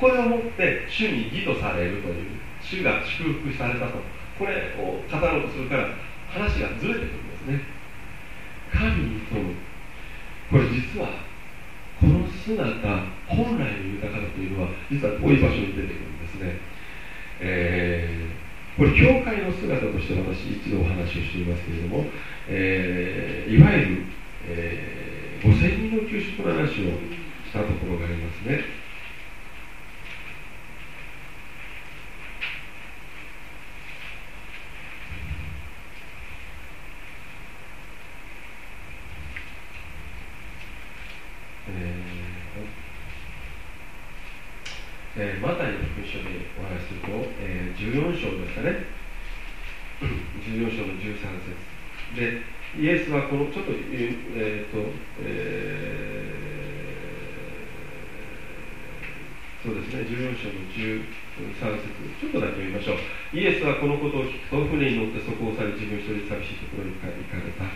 A: これをもって主に義とされるという主が祝福されたとこれを語ろうとするから話がずれてくるんですね。神に富む。これ実はこの姿本来の豊かさというのは実はこういう場所に出てくるんですね、えー、これ教会の姿として私一度お話をしていますけれども、えー、いわゆる、えー、5000人の給食の話をしたところがありますねええー、マタイの福音書でお話しすると、えー、14章ですかね。14章の13節。でイエスはこのちょっとえっ、ー、と、えー、そうですね。14章の13節。ちょっとだけ読みましょう。イエスはこのことを聞くと船に乗ってそこを去り自分一人寂しいところに行かれた。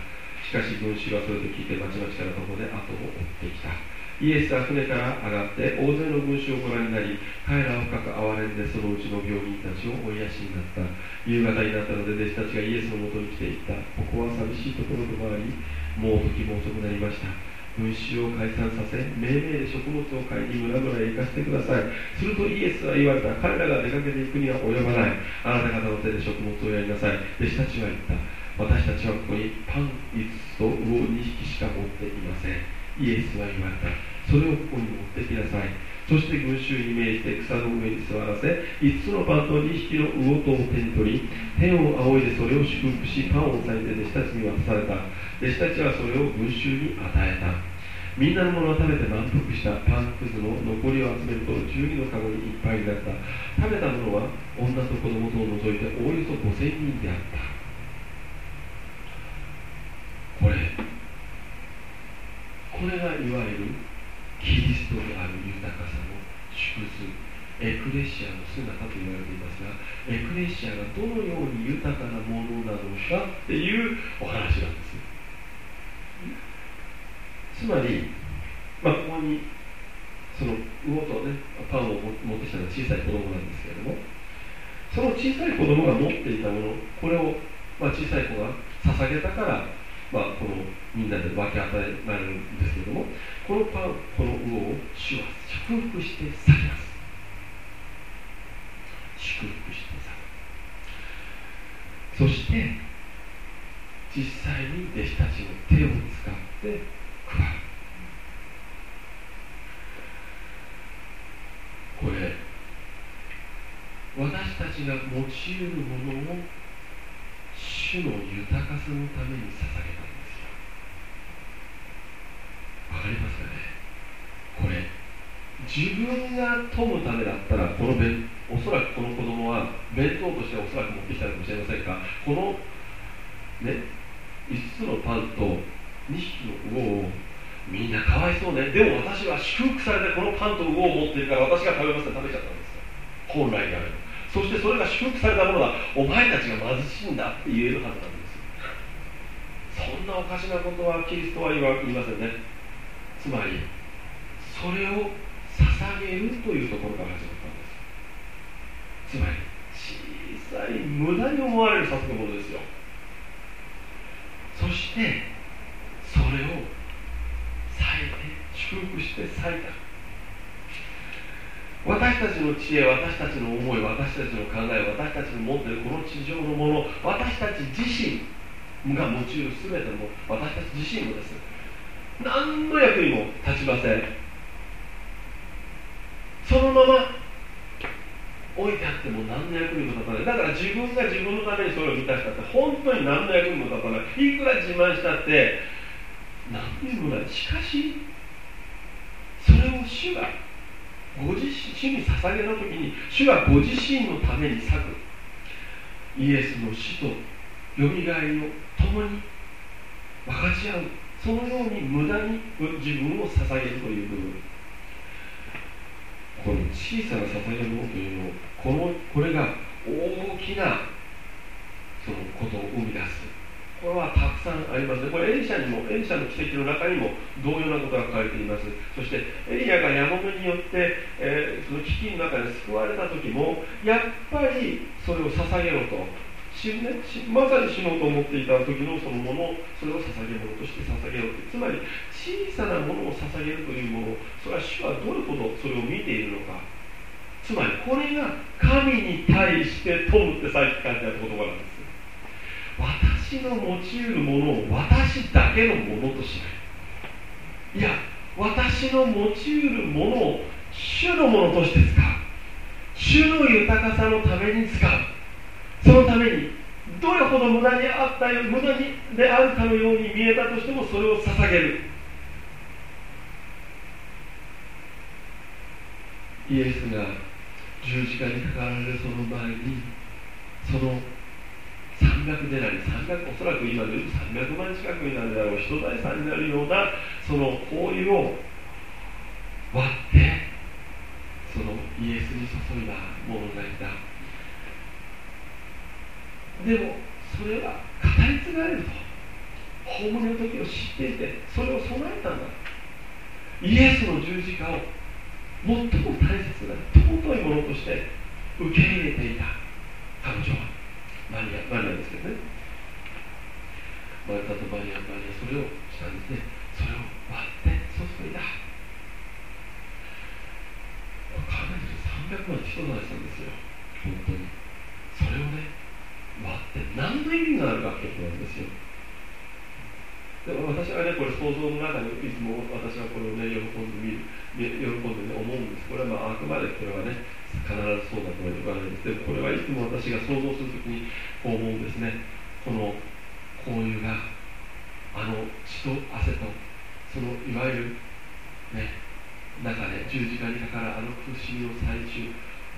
A: しかし群衆はそれと聞いて町々からとこで後を追ってきた。イエスは船から上がって大勢の群衆をご覧になり彼らを深く憐れんでそのうちの病人たちをお癒しになった。夕方になったので弟子たちがイエスのもとに来ていった。ここは寂しいところでもありもう時も遅くなりました。群衆を解散させ命名で食物を買いに村々へ行かせてください。するとイエスは言われた。彼らが出かけていくには及ばない。あなた方の手で食物をやりなさい。弟子たちは言った。私たちはここにパン5つと魚2匹しか持っていません。イエスは言われた。それをここに持ってきなさい。そして群衆に命じて草の上に座らせ5つのパンと2匹の魚とを手に取り天を仰いでそれを祝福しパンを裂いて弟子たちに渡された。弟子たちはそれを群衆に与えた。みんなのものを食べて満腹した。パンくずの残りを集めると12のカゴにいっぱいになった。食べたものは女と子供とを除いておおよそ5000人であった。これこれがいわゆるキリストである豊かさの縮図エクレシアの姿と言われていますがエクレシアがどのように豊かなものなのかっていうお話なんですつまり、まあ、ここにその魚とねパンを持ってきたのは小さい子供なんですけれどもその小さい子供が持っていたものこれを、まあ、小さい子が捧げたからまあ、このみんなで分け与えられるんですけれどもこのパンこの魚を主は祝福して去ります。祝福して去るそして実際に弟子たちの手を使って配る。これ私たちが用いるものを主の豊かさのために捧げたわかりますか。ねこれ自分が富むためだったらこの弁おそらくこの子供は弁当としておそらく持ってきたかもしれませんがこのね5つのパンと2匹の魚をみんなかわいそうねでも私は祝福されてこのパンと魚を持っているから私が食べますって食べちゃったんですよ本来であればそしてそれが祝福されたものだお前たちが貧しいんだって言えるはずなんですそんなおかしなことはキリストは言いませんねつまりそれを捧げるというところから始まったんです。つまり小さい無駄に思われる捧げ物ですよ。そしてそれを裂いて祝福して裂いた。私たちの知恵私たちの思い私たちの考え私たちの持っているこの地上のもの私たち自身が用いる全ての私たち自身もです何の役にも立ちません。そのまま置いてあっても何の役にも立たない。だから自分が自分のためにそれを満たしたって本当に何の役にも立たない。いくら自慢したって何にもない。しかしそれを主がご自身主に捧げた時に主がご自身のために裂く。イエスの死とよみがえりを共に分かち合う。そのように無駄に自分を捧げるという部分。この小さな捧げ物というのをこのこれが大きなそのことを生み出す。これはたくさんありますね。これエリシャにもエリシャの奇跡の中にも同様なことが書かれています。そしてエリアが山本によって、えー、その飢饉の中で救われた時もやっぱりそれを捧げろと。死ねまさに死のうと思っていた時のそのものそれを捧げ物として捧げようとつまり小さなものを捧げるというものそれは主はどれほどそれを見ているのか。つまりこれが神に対して富むってさっき書いてある言葉なんです。私の用いるものを私だけのものとしない。いや私の用いるものを主のものとして使う。主の豊かさのために使う。そのためにどれほど無駄にあったよ無駄にであるかのように見えたとしてもそれを捧げる。イエスが十字架にかかられるその前にその300デナリ300おそらく今でいうと300万近くになるであろう人財産になるようなその香油を割ってそのイエスに注いだ者がいた。でもそれは語り継がれると葬りの時を知っていてそれを備えたんだ。イエスの十字架を最も大切な尊いものとして受け入れていた。彼女はマリアマリアですけどね。マルタとマリアマリアそれをしたんですね。それを割って注いだ。かなり300万人の話なんですよ。本当に。それをね割って何の意味があるかってことなんですよ。でも私はねこれ想像の中にいつも私はこれをね喜んでみる喜んでね思うんです。これはまああくまでこれはね必ずそうだとは言わないんです。でもこれはいつも私が想像するときにこう思うんですね。この香油があの血と汗とそのいわゆるね中で十字架にかかるあの苦しみの最中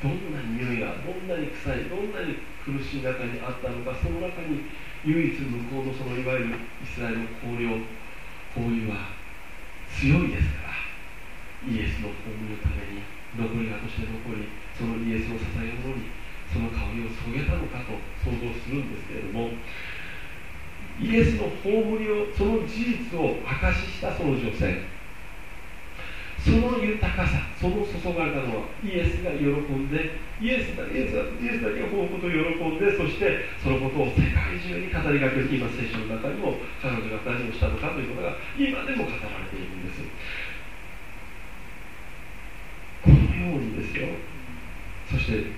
A: どんなに匂いがどんなに臭いどんなに苦しい中にあったのかその中に唯一向こうのそのいわゆるイスラエルの香料香油は強いですからイエスの葬りのために残りがとして残りそのイエスを支えるものにその香りを注げたのかと想像するんですけれどもイエスの葬りをその事実を証ししたその女性その豊かさその注がれたのはイエスが喜んでイエスだイエスだイエスだけがこのこと喜んでそしてそのことを世界中に語りかける今聖書の中にも彼女が何をしたのかということが今でも語られているんです。このようにですよ。そして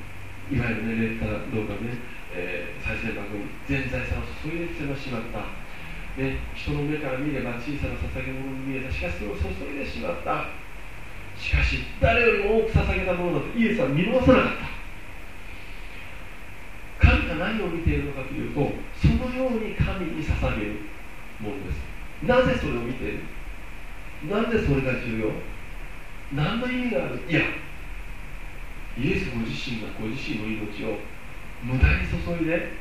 A: いわゆるねレーター動画ね、えー、再生番組全財産を注いできてしまった。ね、人の目から見れば小さな捧げ物に見えた。しかしそれを注いでしまった。しかし誰よりも多く捧げたものだとイエスは見逃さなかった。神が何を見ているのかというとそのように神に捧げるものです。なぜそれを見ている？なぜそれが重要？何の意味がある？いやイエスご自身がご自身の命を無駄に注いで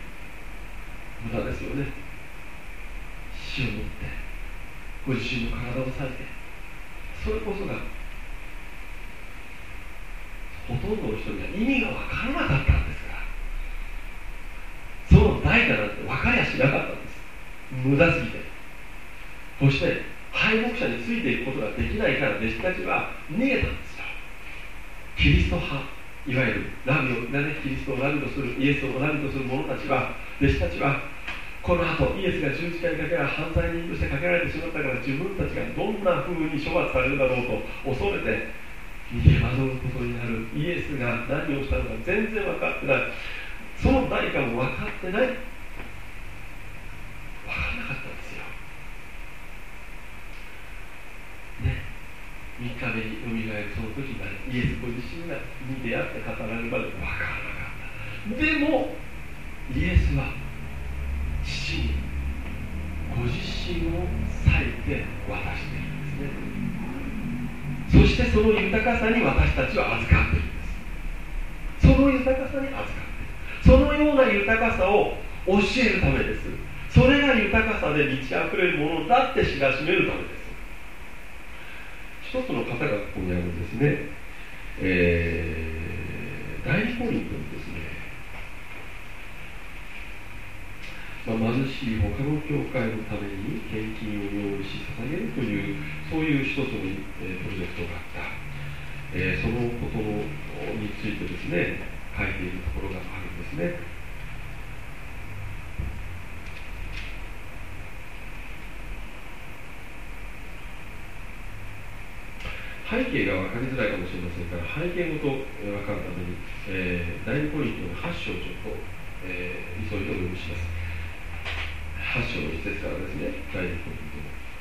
A: 無駄ですよね。死を持ってご自身の体を裂いてそれこそがほとんどの人には意味が分からなかったんですからその代価なんて分かりゃしなかったんです。無駄すぎて。そして敗北者についていくことができないから弟子たちは逃げたんですよ。キリスト派いわゆるラビを、ね、キリストをラビとするイエスをラビとする者たちは弟子たちはこの後イエスが十字架にかけられ犯罪人としてかけられてしまったから自分たちがどんな風に処罰されるだろうと恐れて逃げ惑うことになるイエスが何をしたのか全然分かってない。その代価も分かってない。分からなかったんですよ。ね。3日目によみがえるその時までイエスご自身がに出会って語られるまで分からなかった。でもイエスは父にご自身を割いて渡しているんですね。そしてその豊かさに私たちは預かっている。んですその豊かさに預かっている。そのような豊かさを教えるためです。それが豊かさで満ち溢れるものだって知らしめるためです。一つの方がここにあるんですね、えー、第二コリントにですねまあ、貧しい他の教会のために献金を用意し捧げるというそういう一つの、え、プロジェクトがあった、えー、そのことについてですね書いているところがあるんですね。背景が分かりづらいかもしれませんから背景ごと分かるために、えー、第2ポイントの8章をちょっと、えー、急いでお読みします。8章の一節からですね、第2項の。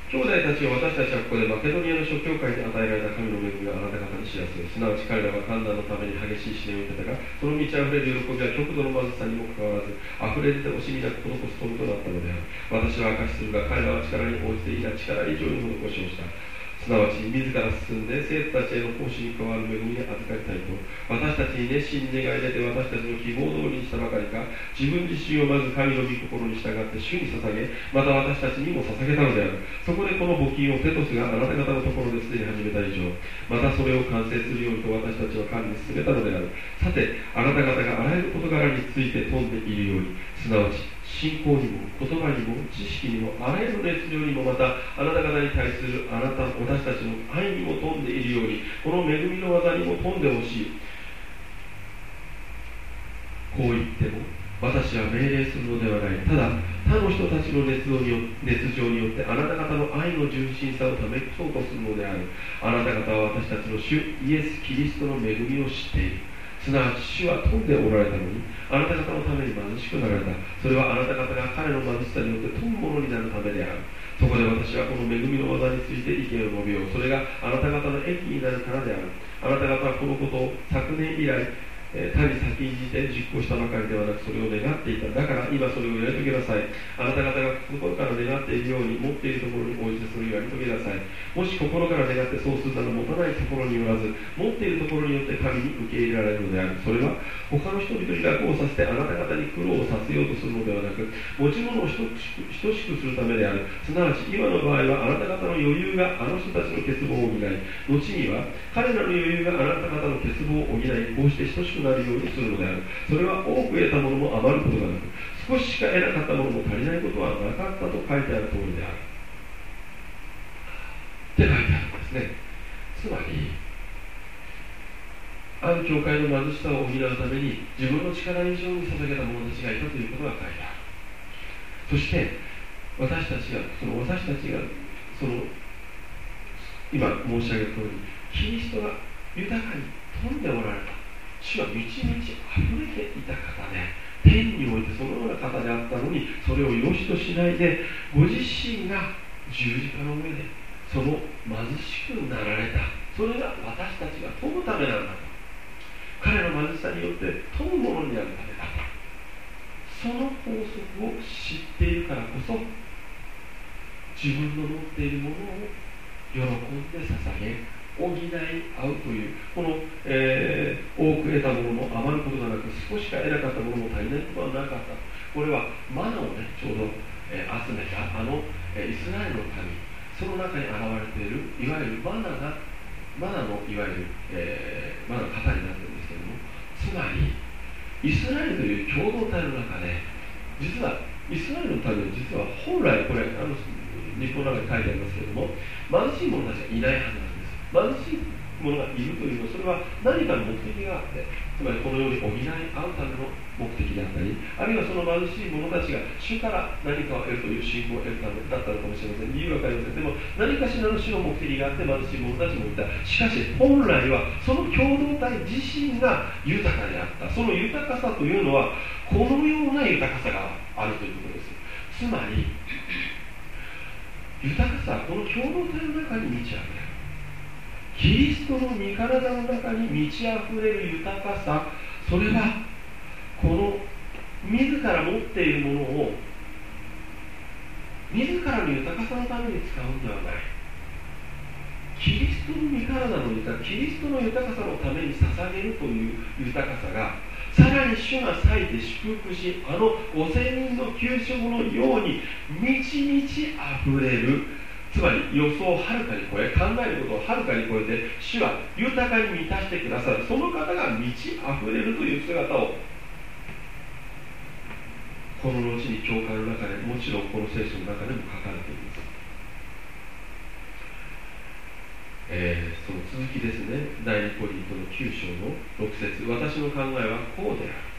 A: 兄弟たちを私たちはここでマケドニアの諸教会で与えられた神の恵みをあなた方に知らせ。すなわち彼らは患難のために激しい試練を受けたが、その満ち溢れる喜びは極度の貧しさにもかかわらず、溢れ出て惜しみなく施すことなったのである。私は明かしするが、彼らは力に応じていい力以上に施しをした。
B: すなわち自ら進んで生徒たちへの奉仕に加わる恵みに預かりたいと。私たちに熱心に願い出て私たちの希望通りにしたばかりか自分自身をまず神の御心に従って主に捧げまた私たちにも捧げたのである。そこでこの募金をテトスがあなた方のところですでに始めた以上またそれを完成するようにと私たちは神に進めたのである。さてあなた方があらゆる事柄について富んでいるようにすなわち信仰にも言葉にも知識にもあらゆる熱量にもまたあなた方に対するあなた私たちの愛にも富んでいるようにこの恵みの技にも富んでほしい。こう言っても私は命令するのではない。ただ他の人たちの熱情によ熱情によってあなた方の愛の純真さを試そうとするのである。あなた方は私たちの主イエス・キリストの恵みを知っている。すなわち主は富んでおられたのにあなた方のために貧しくなられた。それはあなた方が彼の貧しさによって富むものになるためである。そこで私はこの恵みの技について意見を述べよう。それがあなた方の益になるからである。あなた方はこのことを昨年以来え、単に先んじて実行したばかりではなくそれを願っていた。だから今それをやり遂げなさい。あなた方が心から願っているように持っているところに応じてそれをやり遂げなさい。もし心から願ってそうするなら持たないところによらず持っているところによって神に受け入れられるのである。それは他の人々に楽をさせてあなた方に苦労をさせようとするのではなく持ち物を等しく等しくするためである。すなわち今の場合はあなた方の余裕があの人たちの欠乏を補い後には彼らの余裕があなた方の欠乏を補いこうして等しくなるようにするのであるそれは多く得たものも余ることがなく少ししか得なかったものも足りないことはなかったと書いてある通りである。って書いてあるんですね。つまりある教会の貧しさを補うために自分の力以上に捧げた者たちがいたということが書いてある。そして私たちがその私たちがその今申し上げた通りキリストが豊かに富んでおられた。主は満ち満ち溢れていた方で天においてそのような方であったのにそれを良しとしないでご自身が十字架の上でその貧しくなられた。それが私たちが富むためなんだと。彼の貧しさによって富むものになるためだと。その法則を知っているからこそ自分の持っているものを喜んで捧げ補い合うというこの、えー、多く得たものも余ることがなく少しか得なかったものも足りないことはなかった。これはマナをねちょうど、えー、集めたあの、えー、イスラエルの民その中に現れているいわゆるマナがマナのいわゆる、えー、マナの型になってるんですけどもつまりイスラエルという共同体の中で実はイスラエルの民は実は本来これあの日本の中に書いてありますけども貧しい者たちがいないはずなんです。貧しい者がいるというのはそれは何かの目的があってつまりこのように補い合うための目的であったりあるいはその貧しい者たちが主から何かを得るという信仰を得るためだったのかもしれません。理由は分かりません。でも何かしらの主の目的があって貧しい者たちもいたしかし本来はその共同体自身が豊かであった。その豊かさというのはこのような豊かさがあるということです。つまり豊かさはこの共同体の中に満ち溢れキリストの身体の中に満ち溢れる豊かさそれはこの自ら持っているものを自らの豊かさのために使うんではない。キリストの身体の豊かキリストの豊かさのために捧げるという豊かさがさらに主が裂いて祝福しあの5000人の給食のように満ち満ち溢れるつまり予想をはるかに超え考えることをはるかに超えて主は豊かに満たしてくださるその方が満ち溢れるという姿をこの後に教会の中でもちろんこの聖書の中でも書かれています、えー、その続きですね第2コリントの9章の6節私の考えはこうである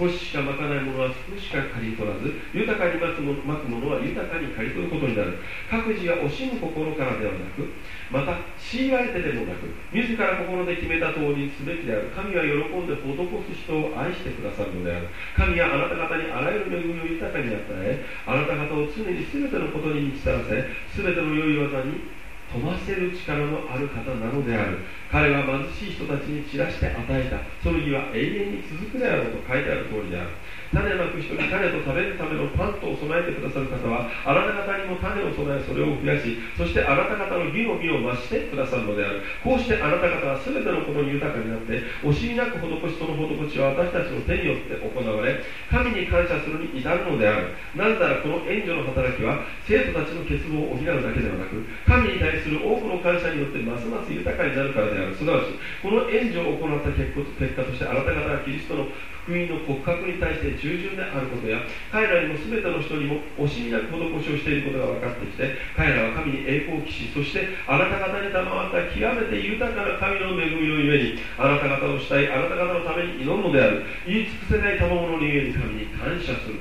B: 少ししかまかないものは少ししか刈り取らず豊かにまくものは豊かに刈り取ることになる。各自が惜しむ心からではなくまた強いられてでもなく自ら心で決めた通りにすべきである。神は喜んで施す人を愛してくださるのである。神はあなた方にあらゆる恵みを豊かに与えあなた方を常に全てのことに満ちたらせ全ての良い技に飛ばせる力のある方なのである。彼は貧しい人たちに散らして与えた。その日は永遠に続くであろうと書いてある通りである。種まく人に種と食べるためのパンとを備えてくださる方はあなた方にも種を備えそれを増やしそしてあなた方の義の義を増してくださるのである。こうしてあなた方は全てのことに豊かになって惜しみなく施しその施しは私たちの手によって行われ神に感謝するに至るのである。なぜならこの援助の働きは生徒たちの欠乏を補うだけではなく神に対する多くの感謝によってますます豊かになるからであるすなわちこの援助を行った結果としてあなた方がキリストの福音の告白に対して従順であることや彼らにも全ての人にも惜しみなく施しをしていることが分かってきて彼らは神に栄光を期しそしてあなた方に賜った極めて豊かな神の恵みのゆえにあなた方のしたいあなた方のために祈るのである。言い尽くせない賜物のゆえに神に感謝する。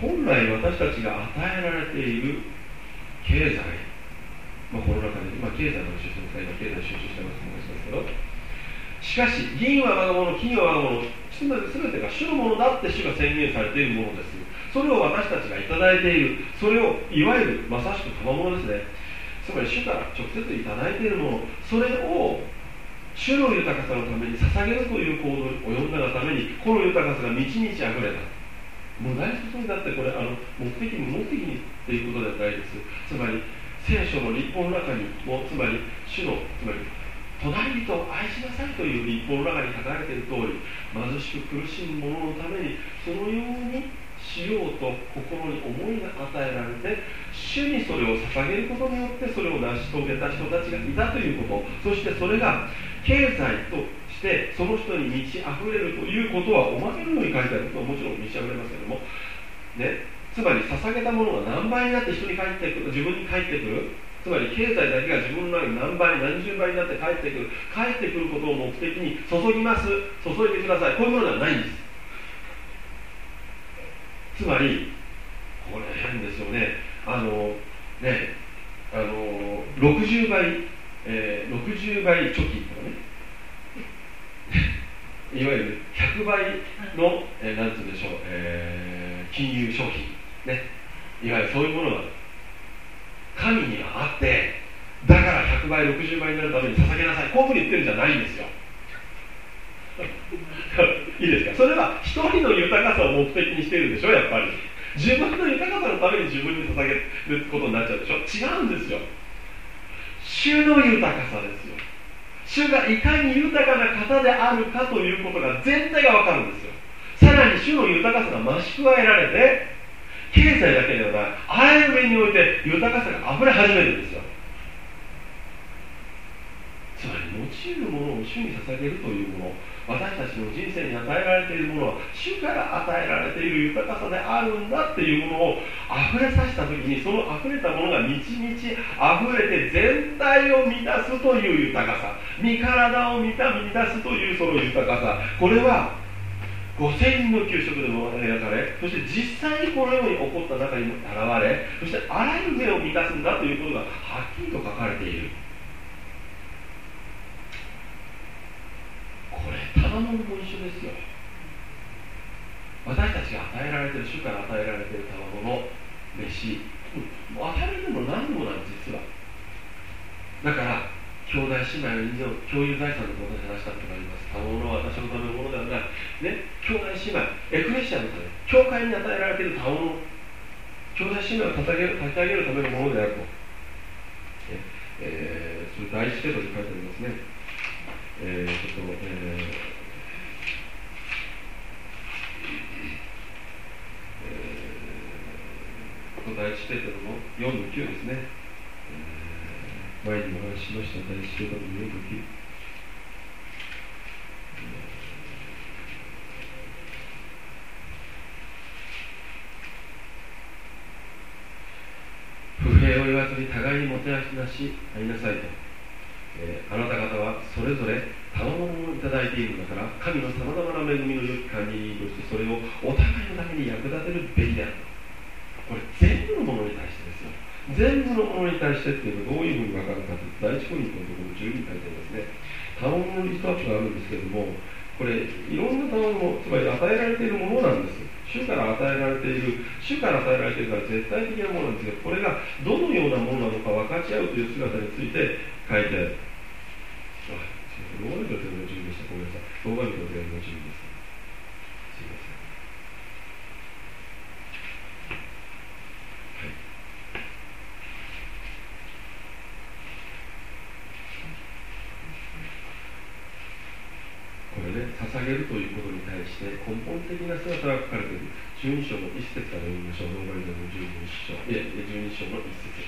B: 本来私たちが与えられている経済。まあ、この中で、ま、経済の話をしてますから経済に集中してますと思いますけど。しかし銀は我が物金は我が物つまり全てが主のものだって主が宣言されているものです。それを私たちが頂いている。それをいわゆるまさしく賜物ですね。つまり主から直接頂いているもの。それを主の豊かさのために捧げるという行動に及んだがためにこの豊かさが満ち満ち溢れた。無駄に注いだってこれあの目的に目的にっていうことではないです。つまり聖書の立法の中にもつまり主のつまり隣人を愛しなさいという立法の中に書かれている通り貧しく苦しむ者のためにそのようにしようと心に思いが与えられて主にそれを捧げることによってそれを成し遂げた人たちがいたということ。そしてそれが経済としてその人に満ち溢れるということはおまけのように書いてあることはもちろん満ち溢れますけども。ねつまり捧げたものが何倍になって人に返ってくる自分に返ってくる。つまり経済だけが自分の中に何倍何十倍になって帰ってくる。帰ってくることを目的に注ぎます。注いでください。こういうものではないんです。つまりこれ変ですよね。あのねあの60倍、えー、60倍貯金とかね。いわゆる100倍の、えー、なんてうんでしょう、えー、金融商品ね。いわゆるそういうものが神にはあってだから100倍60倍になるために捧げなさい。こういうふうに言ってるんじゃないんですよ。いいですか？それは一人の豊かさを目的にしてるでしょやっぱり。自分の豊かさのために自分に捧げることになっちゃうでしょ。違うんですよ。主の豊かさですよ。主がいかに豊かな方であるかということが全体がわかるんですよ。さらに主の豊かさが増し加えられて経済だけではないあらゆる面において豊かさが溢れ始めるんですよ。つまり用いるものを主に捧げるというもの私たちの人生に与えられているものは主から与えられている豊かさであるんだっていうものを溢れさせた時にその溢れたものがみちみち溢れて全体を満たすという豊かさ身体を満た満たすというその豊かさこれは5000人の給食でも描かれそして実際にこのように起こった中にも現れそしてあらゆる目を満たすんだということがはっきりと書かれているこれ賜物も一緒ですよ私たちが与えられている主から与えられている賜物飯もう与えられても何でもなんです実はだから兄弟姉妹の共有財産のことで話したことがあります。賜物は私のためのものではない。ね、兄弟姉妹、エクレシアのため、教会に与えられている賜物、兄弟姉妹を立て上げる立て上げるためのものであると。ねえー、それ第一ペトに書いてありますね。えー、ちょっと、えー、えー、第一ペテロの4の9ですね。前にお話ししました第一章だとよく聞不平を言わずに互いにもてなしなしありなさいと、えー、あなた方はそれぞれ賜物をいただいているのだから神のさまざまな恵みの良き管理人としてそれをお互いのために役立てるべきである。これ全部のものに対してですよ全部のものに対してっていうのはどういうふうに分かるかという第一コリントのところに十分書いてありますね。賜物のリストアップがあるんですけどもこれいろんな賜物つまり与えられているものなんです。主から与えられている主から与えられているから絶対的なものなんですけどこれがどのようなものなのか分かち合うという姿について書いてある。あローマ人の手紙の準備でした？ごめんなさい。ローマ人の手紙の準備です。
A: れるということに対して
B: 根本的な姿が書かれている。12章の1節から読みましょう。ローマルの12章。いや12章の1節。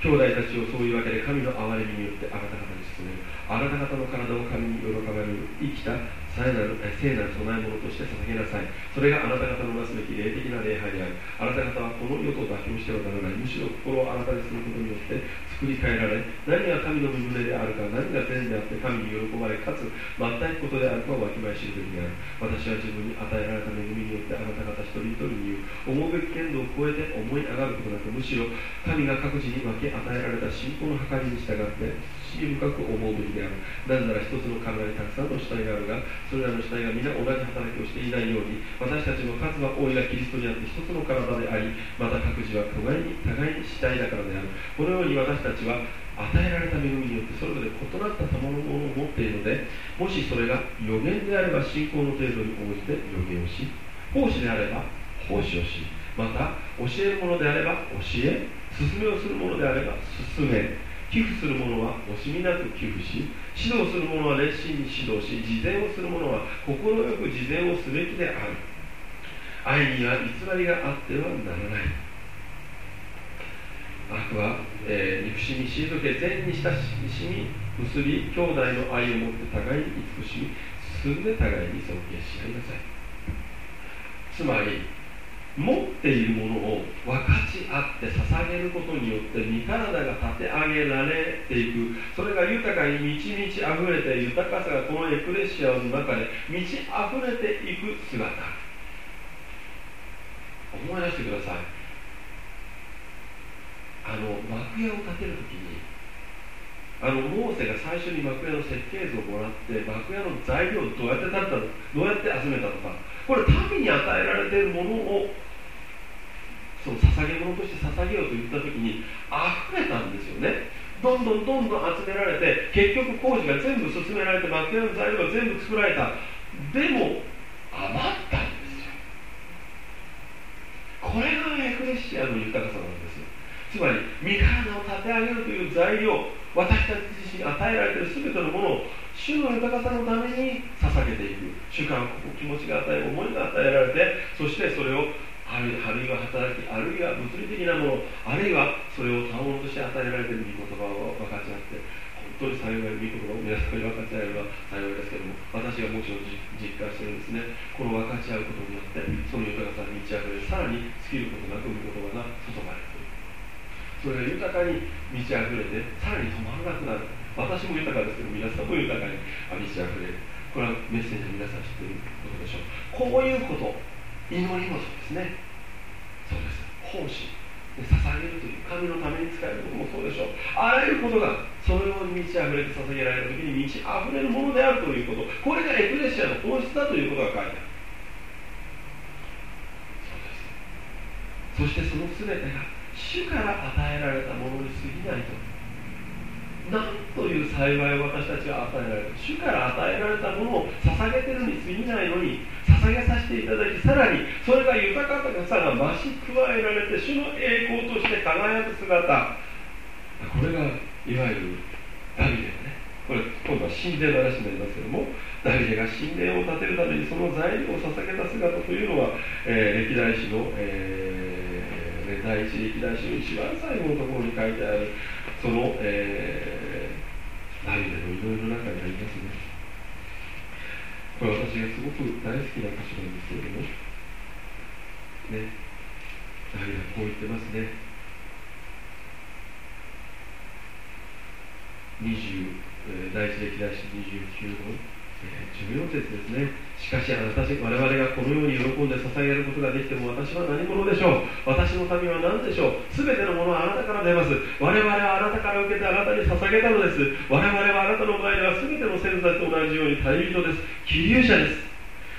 B: 兄弟たちをそういうわけで神の憐れみによってあなた方に進める。あなた方の体を神に喜ばれる。生きた聖なる聖なる供え物として捧げなさい。それがあなた方のなすべき霊的な礼拝であるあなた方はこの世と妥協してはならないむしろ心を新たにすることによって作り変えられ何が神の身胸であるか何が善であって神に喜ばれかつ全くことであるかをわきまえ知るべきである。私は自分に与えられた恵みによってあなた方一人一人に言う。思うべき剣道を超えて思い上がることなくむしろ神が各自に分け与えられた信仰の計りに従って深深く思うべきである。なぜなら一つの体にたくさんの主体があるがそれらの主体が皆同じ働きをしていないように私たちの数は多いがキリストにあって一つの体でありまた各自は互いに互いに主体だからである。このように私たちは与えられた恵みによってそれぞれ異なった賜物を持っているのでもしそれが予言であれば信仰の程度に応じて予言をし奉仕であれば奉仕をしまた教えるものであれば教え勧めをするものであれば勧め。寄付する者は惜しみなく寄付し指導する者は熱心に指導し事前をする者は快く事前をすべきである。愛には偽りがあってはならない。悪は、えー、憎しみ退け善に親しみ結び兄弟の愛を持って互いに慈しみ進んで互いに尊敬し合いなさいつまり持っているものを分かち合って捧げることによって身体が立て上げられていく。それが豊かに満ち満ち溢れて豊かさがこのエクレシアの中で満ち溢れていく姿。思い出してください。あの幕屋を建てる時にあのモーセが最初に幕屋の設計図をもらって幕屋の材料をどうやって建てたのどうやって集めたのか。これ民に与えられているものをその捧げ物として捧げようと言った時に溢れたんですよね。どんどんどんどん集められて結局工事が全部進められて幕屋の材料が全部作られた。でも余ったんですよ。これがエクレシアの豊かさなんですよ。つまり身体を立て上げるという材料私たち自身与えられている全てのものを主の豊かさのために捧げていく。主観気持ちが与え思いが与えられてそしてそれをあるあるいは働きあるいは物理的なものあるいはそれを賜物として与えられている御言葉を分かち合って本当に幸い御言葉を皆さんに分かち合えれば幸いですけども私がもちろん実感してるんですね。この分かち合うことによってその豊かさに満ち溢れさらに尽きることなく御言葉が注がれている。それが豊かに満ち溢れてさらに止まらなくなる。私も豊かですけど皆さんも豊かに満ち溢れる。これはメッセージを皆さん知っていることでしょう。こういうこと。祈りもそうですね。そうです。奉仕で捧げるという神のために使えることもそうでしょう。あらゆることがそのように満ち溢れて捧げられた時に満ち溢れるものであるということ。これがエクレシアの本質だということが書いてある。そうです。そしてその全てが主から与えられたものに過ぎないと。なんという幸いを私たちは与えられる主から与えられたものを捧げてるに過ぎないのに捧げさせていただきさらにそれが豊かさが増し加えられて主の栄光として輝く姿これがいわゆるダビデねこれ今度は神殿の話になりますけどもダビデが神殿を建てるためにその材料を捧げた姿というのは、えー、歴代史の、えー第一歴代史の一番最後のところに書いてあるその、えー、ダビデの祈りの中にありますね。これ私がすごく大好きな箇所なんですけれども。ね。ダビデはこう言ってますね。20第一歴代史29の14節ですね。しかし、私、我々がこのように喜んで捧げることができても、私は何者でしょう？私の民は何でしょう？すべてのものはあなたから出ます。我々はあなたから受けてあなたに捧げたのです。我々はあなたの前では全ての先祖と同じように旅人です。気流者です。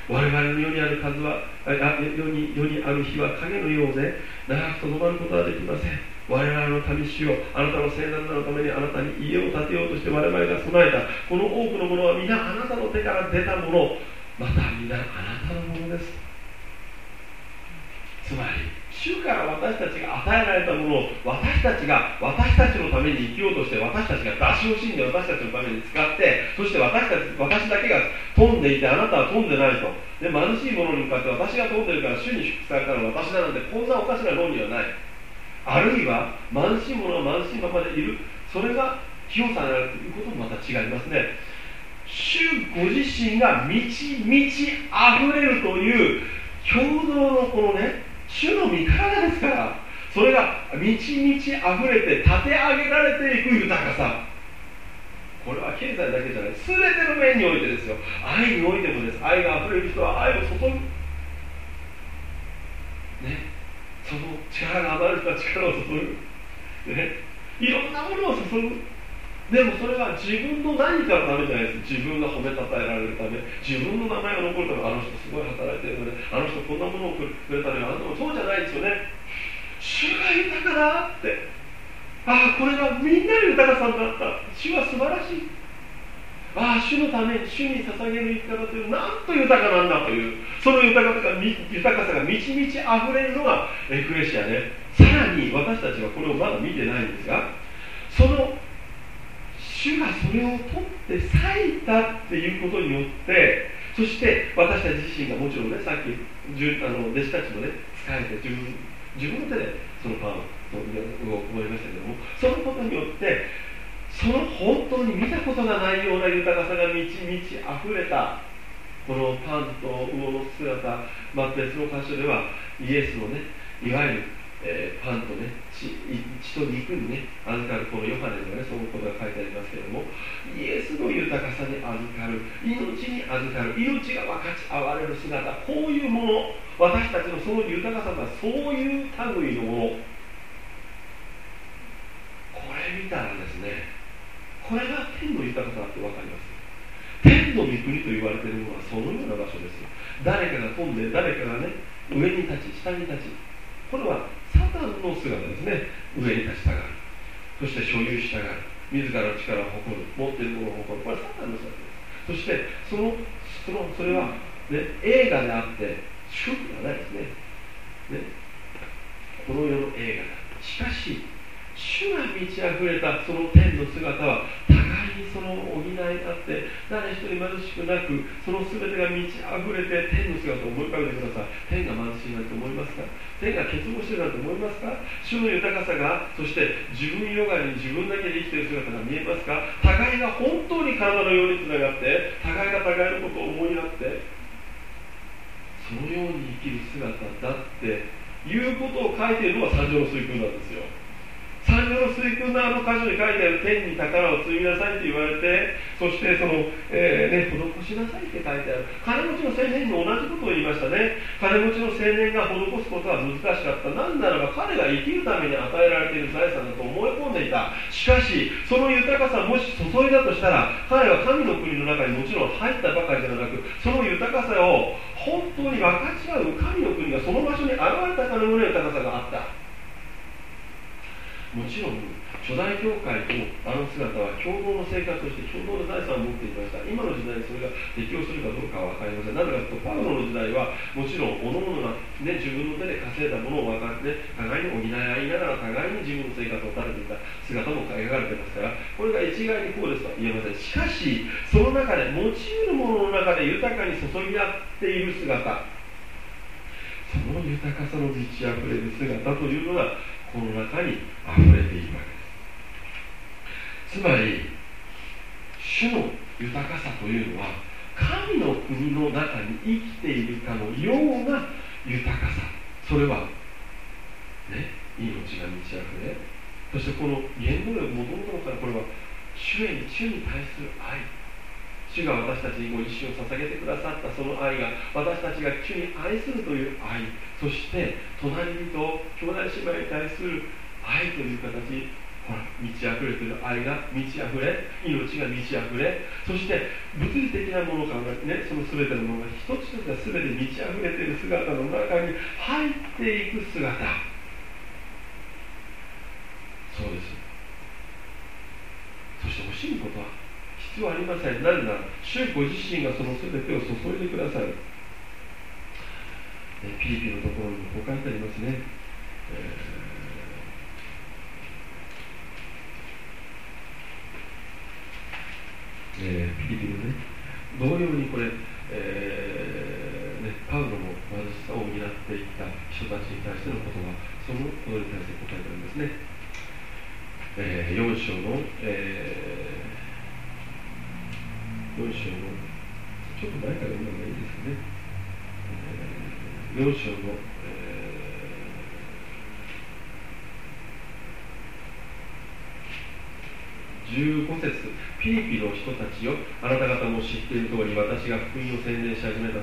B: 我々の世にある数は、あ世に世にある日は影のようで、長くとどまることはできません。我々の民主よあなたの聖なるのためにあなたに家を建てようとして我々が備えたこの多くのものは皆あなたの手から出たものまた皆あなたのものです。つまり主から私たちが与えられたものを私たちが私たちのために生きようとして私たちが出し惜しんで私たちのために使ってそして私たち私だけが飛んでいてあなたは飛んでないと。で貧しい者に向かって私が飛んでるから主に祝福されたのは私だなんてこんなおかしな論理はない。あるいは貧しい者は貧しいままでいる。それが清さであるということもまた違いますね。主ご自身が満ち満ち溢れるという共同のこのね主の味方ですからそれが満ち満ち溢れて立て上げられていく豊かさ。これは経済だけじゃない。全ての面においてですよ。愛においてもです。愛が溢れる人は愛を注ぐ。ね。その力が余る人は力を注ぐ。ね。いろんなものを注ぐ。でもそれは自分の何かのためじゃないです。自分が褒めたたえられるため。自分の名前が残るため。あの人すごい働いてるので。あの人こんなものをくれたのに。あんなもそうじゃないですよね。主が豊かだって。ああこれがみんなの豊かさになった。主は素晴らしい。ああ主のために主に捧げる生き方というなんと豊かなんだという。その豊かさが豊かさが満ち満ち溢れるのがエクレシアで、さらに私たちはこれをまだ見てないんですがその主がそれを取って裂いたっていうことによってそして私たち自身がもちろんねさっきあの弟子たちもね使えて自分自分の手でそのパンを思いましたけどもそのことによってその本当に見たことがないような豊かさが満ち満ち溢れたこのパンと魚の姿、まあ、別の箇所ではイエスのねいわゆるえー、パンとね血と肉にね預かるこのヨハネのねそのことが書いてありますけれどもイエスの豊かさに預かる命に預かる命が分かち合われる姿こういうもの私たちのその豊かさはそういう類のものこれ見たらですねこれが天の豊かさだって分かります。天の御国と言われているのはそのような場所です。誰かが飛んで誰かがね上に立ち下に立ちこれはサタンの姿ですね。上に立ちたがる。そして所有したがる。自らの力を誇る。持っているものを誇る。これはサタンの姿です。そしてそのそのそれは、ね、映画であって祝福がないですね。ね。この世の映画だ。しかし主が満ち溢れたその天の姿は互いにその補い合って誰一人貧しくなくその全てが満ち溢れて天の姿を思い浮かべてください。天が貧しいなんて思いますか？天が欠乏してるなんて思いますか？主の豊かさがそして自分よがに自分だけで生きてる姿が見えますか？互いが本当に体のようにつながって互いが互いのことを思い合ってそのように生きる姿だっていうことを書いているのは三条の水訓なんですよ。三条の水訓のあの箇所に書いてある天に宝を積みなさいと言われてそしてその、えー、ね、施しなさいって書いてある。金持ちの青年にも同じことを言いましたね。金持ちの青年が施すことは難しかった。なんならば彼が生きるために与えられている財産だと思い込んでいた。しかしその豊かさもし注いだとしたら彼は神の国の中にもちろん入ったばかりではなくその豊かさを本当に分かち合う神の国がその場所に現れたかのような豊かさがあった。もちろん初代教会とあの姿は共同の生活として共同の財産を持っていました。今の時代にそれが適用するかどうかは分かりません。なぜかというとパウロの時代はもちろん各々が、ね、自分の手で稼いだものを分かって、互いに補い合いながら互いに自分の生活を立てていた。姿も描かれてますからこれが一概にこうですとは言えません。しかしその中で用いるものの中で豊かに注ぎ合っている姿。その豊かさの満ち溢れる姿というのがこの中に溢れているわけです。つまり主の豊かさというのは神の国の中に生きているかのような豊かさ。それはね命が満ち溢れそしてこの言語でもともとのからこれは主へ主に対する愛。主が私たちにご自身を捧げてくださったその愛が私たちが主に愛するという愛そして隣人兄弟姉妹に対する愛という形ほら満ち溢れてる愛が満ち溢れ命が満ち溢れそして物理的なものからねその全てのものが一つ一つが全て満ち溢れている姿の中に入っていく姿。そうです。そして欲しいことは必要ありません。何なら主ご自身がその全てを注いでくださる、ね、ピリピのところにこう書いてありますね。えー、ピリピのね。同様にこれ、えーね、パウロも貧しさを補っていった人たちに対しての言葉そのことに対して答えてるんですね、えー、4章の、えー、4章のちょっと前から読んだ方がいいですね、えー、4章の、15節ピリピの人たちよ。あなた方も知っている通り私が福音を宣伝し始めた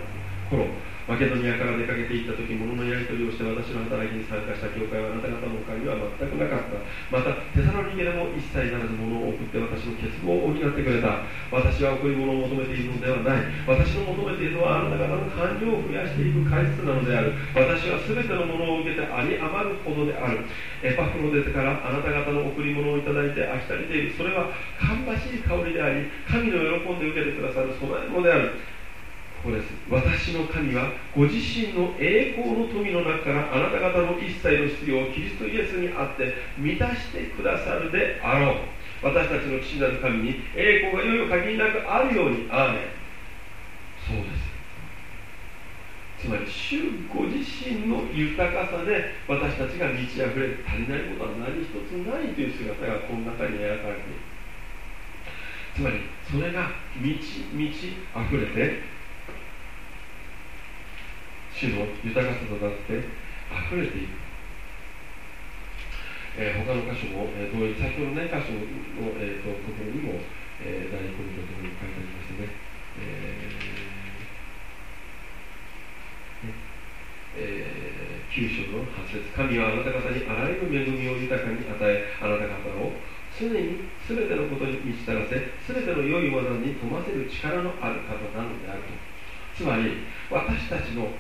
B: 頃マケドニアから出かけていった時物のやり取りをして私の働きに参加した教会はあなた方の他には全くなかった。またテサロニケでも一切ならず物を送って私の欠乏を補ってくれた私は贈り物を求めているのではない。私の求めているのはあなた方の感情を増やしていく回数なのである。私は全てのものを受けてあり余るほどである。エパフロデテからあなた方の贈り物をいただいて飽き足りている。それは芳しい香りであり神の喜んで受けてくださる備え物である。ここです。私の神はご自身の栄光の富の中からあなた方の一切の必要をキリストイエスにあって満たしてくださるであろう。私たちの父なる神に栄光がいよいよ限りなくあるようにアーメンそうです。つまり主ご自身の豊かさで私たちが満ち溢れ足りないことは何一つないという姿がこの中に描かれている。つまりそれが満ち満ち溢れて主の豊かさとなって溢れていく、えー、他の箇所も、えー、同意先ほどの、ね、箇所の、えーと、ところにも、えー、第2コリントのところに書いてありましてね、えーえー、9章の8節神はあなた方にあらゆる恵みを豊かに与えあなた方を常に全てのことに満ちたらせ全ての良い技に富ませる力のある方なのであると。つまり私たちの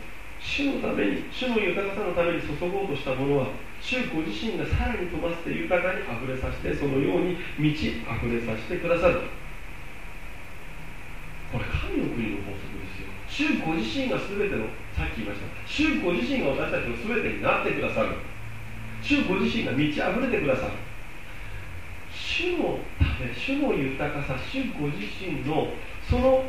B: 主のために主の豊かさのために注ごうとしたものは主ご自身がさらに飛ばして豊かにあふれさせてそのように満ちあふれさせてくださる。これ神の国の法則ですよ。主ご自身が全てのさっき言いました。主ご自身が私たちの全てになってくださる。主ご自身が満ち溢れてくださる。主のため主の豊かさ主ご自身のその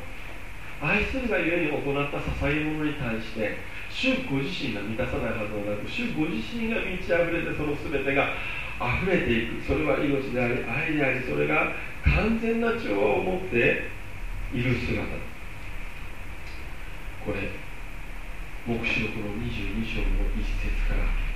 B: 愛するがゆえに行った捧げ物に対して主ご自身が満たさないはずもなく主ご自身が満ち溢れてその全てが溢れていく。それは命であり愛でありそれが完全な調和を持っている姿。これ黙示録の22章の一節から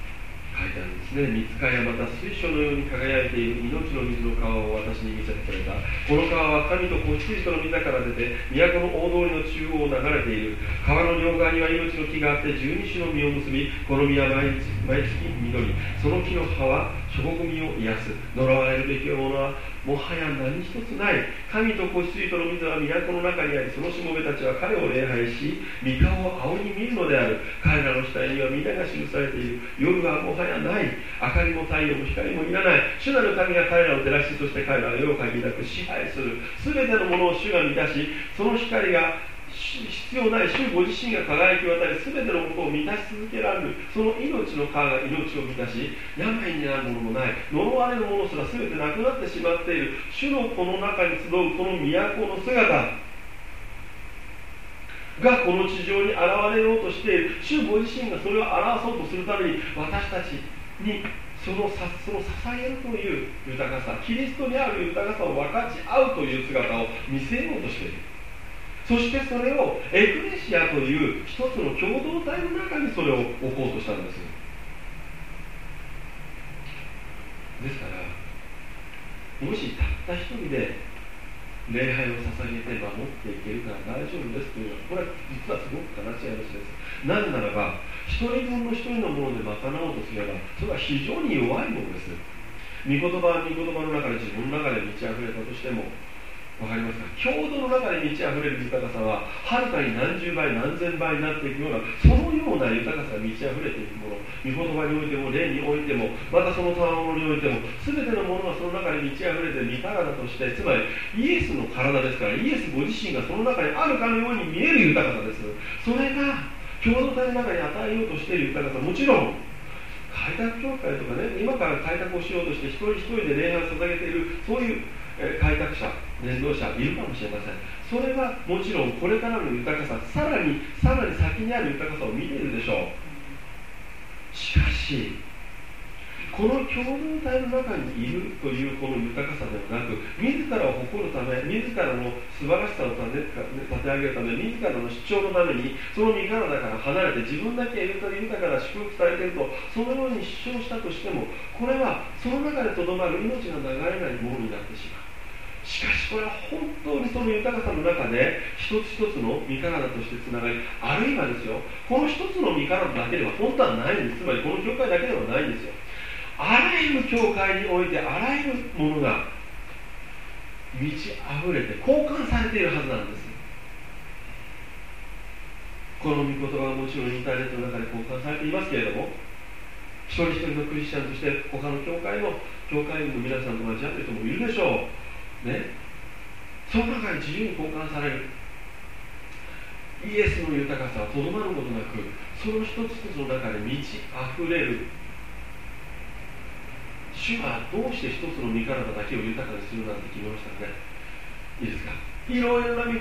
B: 書いてある。んですね三塚やまた水晶のように輝いている命の水の川を私に見せてくれた。この川は神と子羊との水から出て都の大通りの中央を流れている川の両側には命の木があって十二種の実を結びこの実は毎日毎月緑その木の葉は諸国民を癒す。呪われるべきものはもはや何一つない神と子羊との水は都の中にありそのしもべたちは彼を礼拝し三顔を青に見るのである。彼らの死体には皆が記されている。夜はもはやない。明かりも太陽も光もいらない。主なる神が彼らを照らしとして彼らは世を限りなく支配する。全てのものを主が満たしその光が必要ない主ご自身が輝き渡り全てのことを満たし続けられる。その命の川が命を満たし病になるものもない呪われるものすら全てなくなってしまっている。主のこの中に集うこの都の姿がこの地上に現れようとしている。主ご自身がそれを表そうとするために私たちにそのさその捧げるという豊かさキリストにある豊かさを分かち合うという姿を見せようとしている。そしてそれをエクレシアという一つの共同体の中にそれを置こうとしたんですですからもしたった一人で礼拝を捧げて守っていけるから大丈夫ですというのはこれは実はすごく悲しい話です。なぜならば一人分の一人のもので賄おうとすればそれは非常に弱いものです。御言葉は御言葉の中で自分の中で満ち溢れたとしてもわかりますか共同の中で満ち溢れる豊かさははるかに何十倍何千倍になっていくようなそのような豊かさが満ち溢れていくもの。御言葉においても霊においてもまたその賜物においても全てのものがその中に満ち溢れて御体としてつまりイエスの体ですからイエスご自身がその中にあるかのように見える豊かさです。それが共同体の中に与えようとしている豊かさ。もちろん開拓教会とかね今から開拓をしようとして一人一人で礼拝を捧げているそういう、開拓者伝道者いるかもしれません。それはもちろんこれからの豊かささらにさらに先にある豊かさを見ているでしょう。しかしこの共同体の中にいるというこの豊かさではなく自らを誇るため自らの素晴らしさを立て上げるため自らの主張のためにその身体から離れて自分だけ豊かな祝福されているとそのように主張したとしてもこれはその中でとどまる命が流れないものになってしまう。しかしこれは本当にその豊かさの中で一つ一つの身体としてつながりあるいはですよこの一つの身体だけでは本当はないんです。つまりこの教会だけではないんですよ。あらゆる教会においてあらゆるものが満ち溢れて交換されているはずなんです。この御言葉はもちろんインターネットの中で交換されていますけれども一人一人のクリスチャンとして他の教会の教会員の皆さんと交わっている人もいるでしょう。ね。その中に自由に交換される。イエスの豊かさはとどまることなくその一つ一つの中で満ち溢れる。主はどうして一つの身体だけを豊かにするなんて決めましたね？いいですか？いろいろな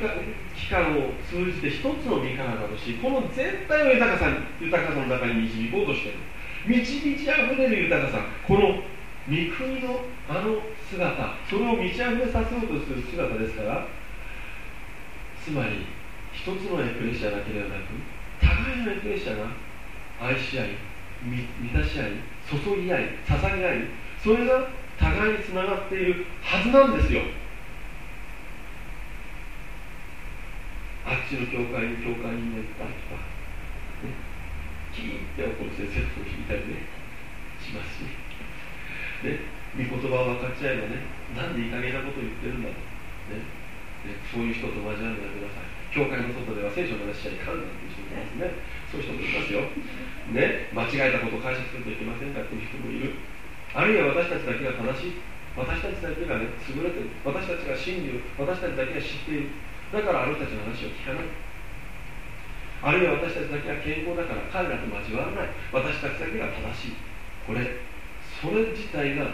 B: 期間を通じて一つの身体だとしこの全体を豊かさに豊かさの中に導こうとしている満ち満ち溢れる豊かさこの御国のあの姿それを満ち溢れさせようとする姿ですからつまり一つのエクレシアだけではなく互いのエクレシアが愛し合い満たし合い注ぎ合い捧げ合いそれが互いにつながっているはずなんですよ。あっちの教会に教会に行ったとか、ね、キーって怒る先生と聞いたりねしますし、ね、御言葉を分かっちゃえばねなんでいい加減なことを言ってるんだと、ねね、そういう人と交わるのやめなさい。教会の外では聖書の話しちゃいかんなんていう人もいますね。そういう人もいますよ、ね、間違えたことを解釈するといけませんかっていう人もいる。あるいは私たちだけが正しい。私たちだけがね優れてる。私たちが真理を私たちだけが知っている。だからあの人たちの話を聞かない。あるいは私たちだけが健康だから彼らと交わらない。私たちだけが正しい。これそれ自体が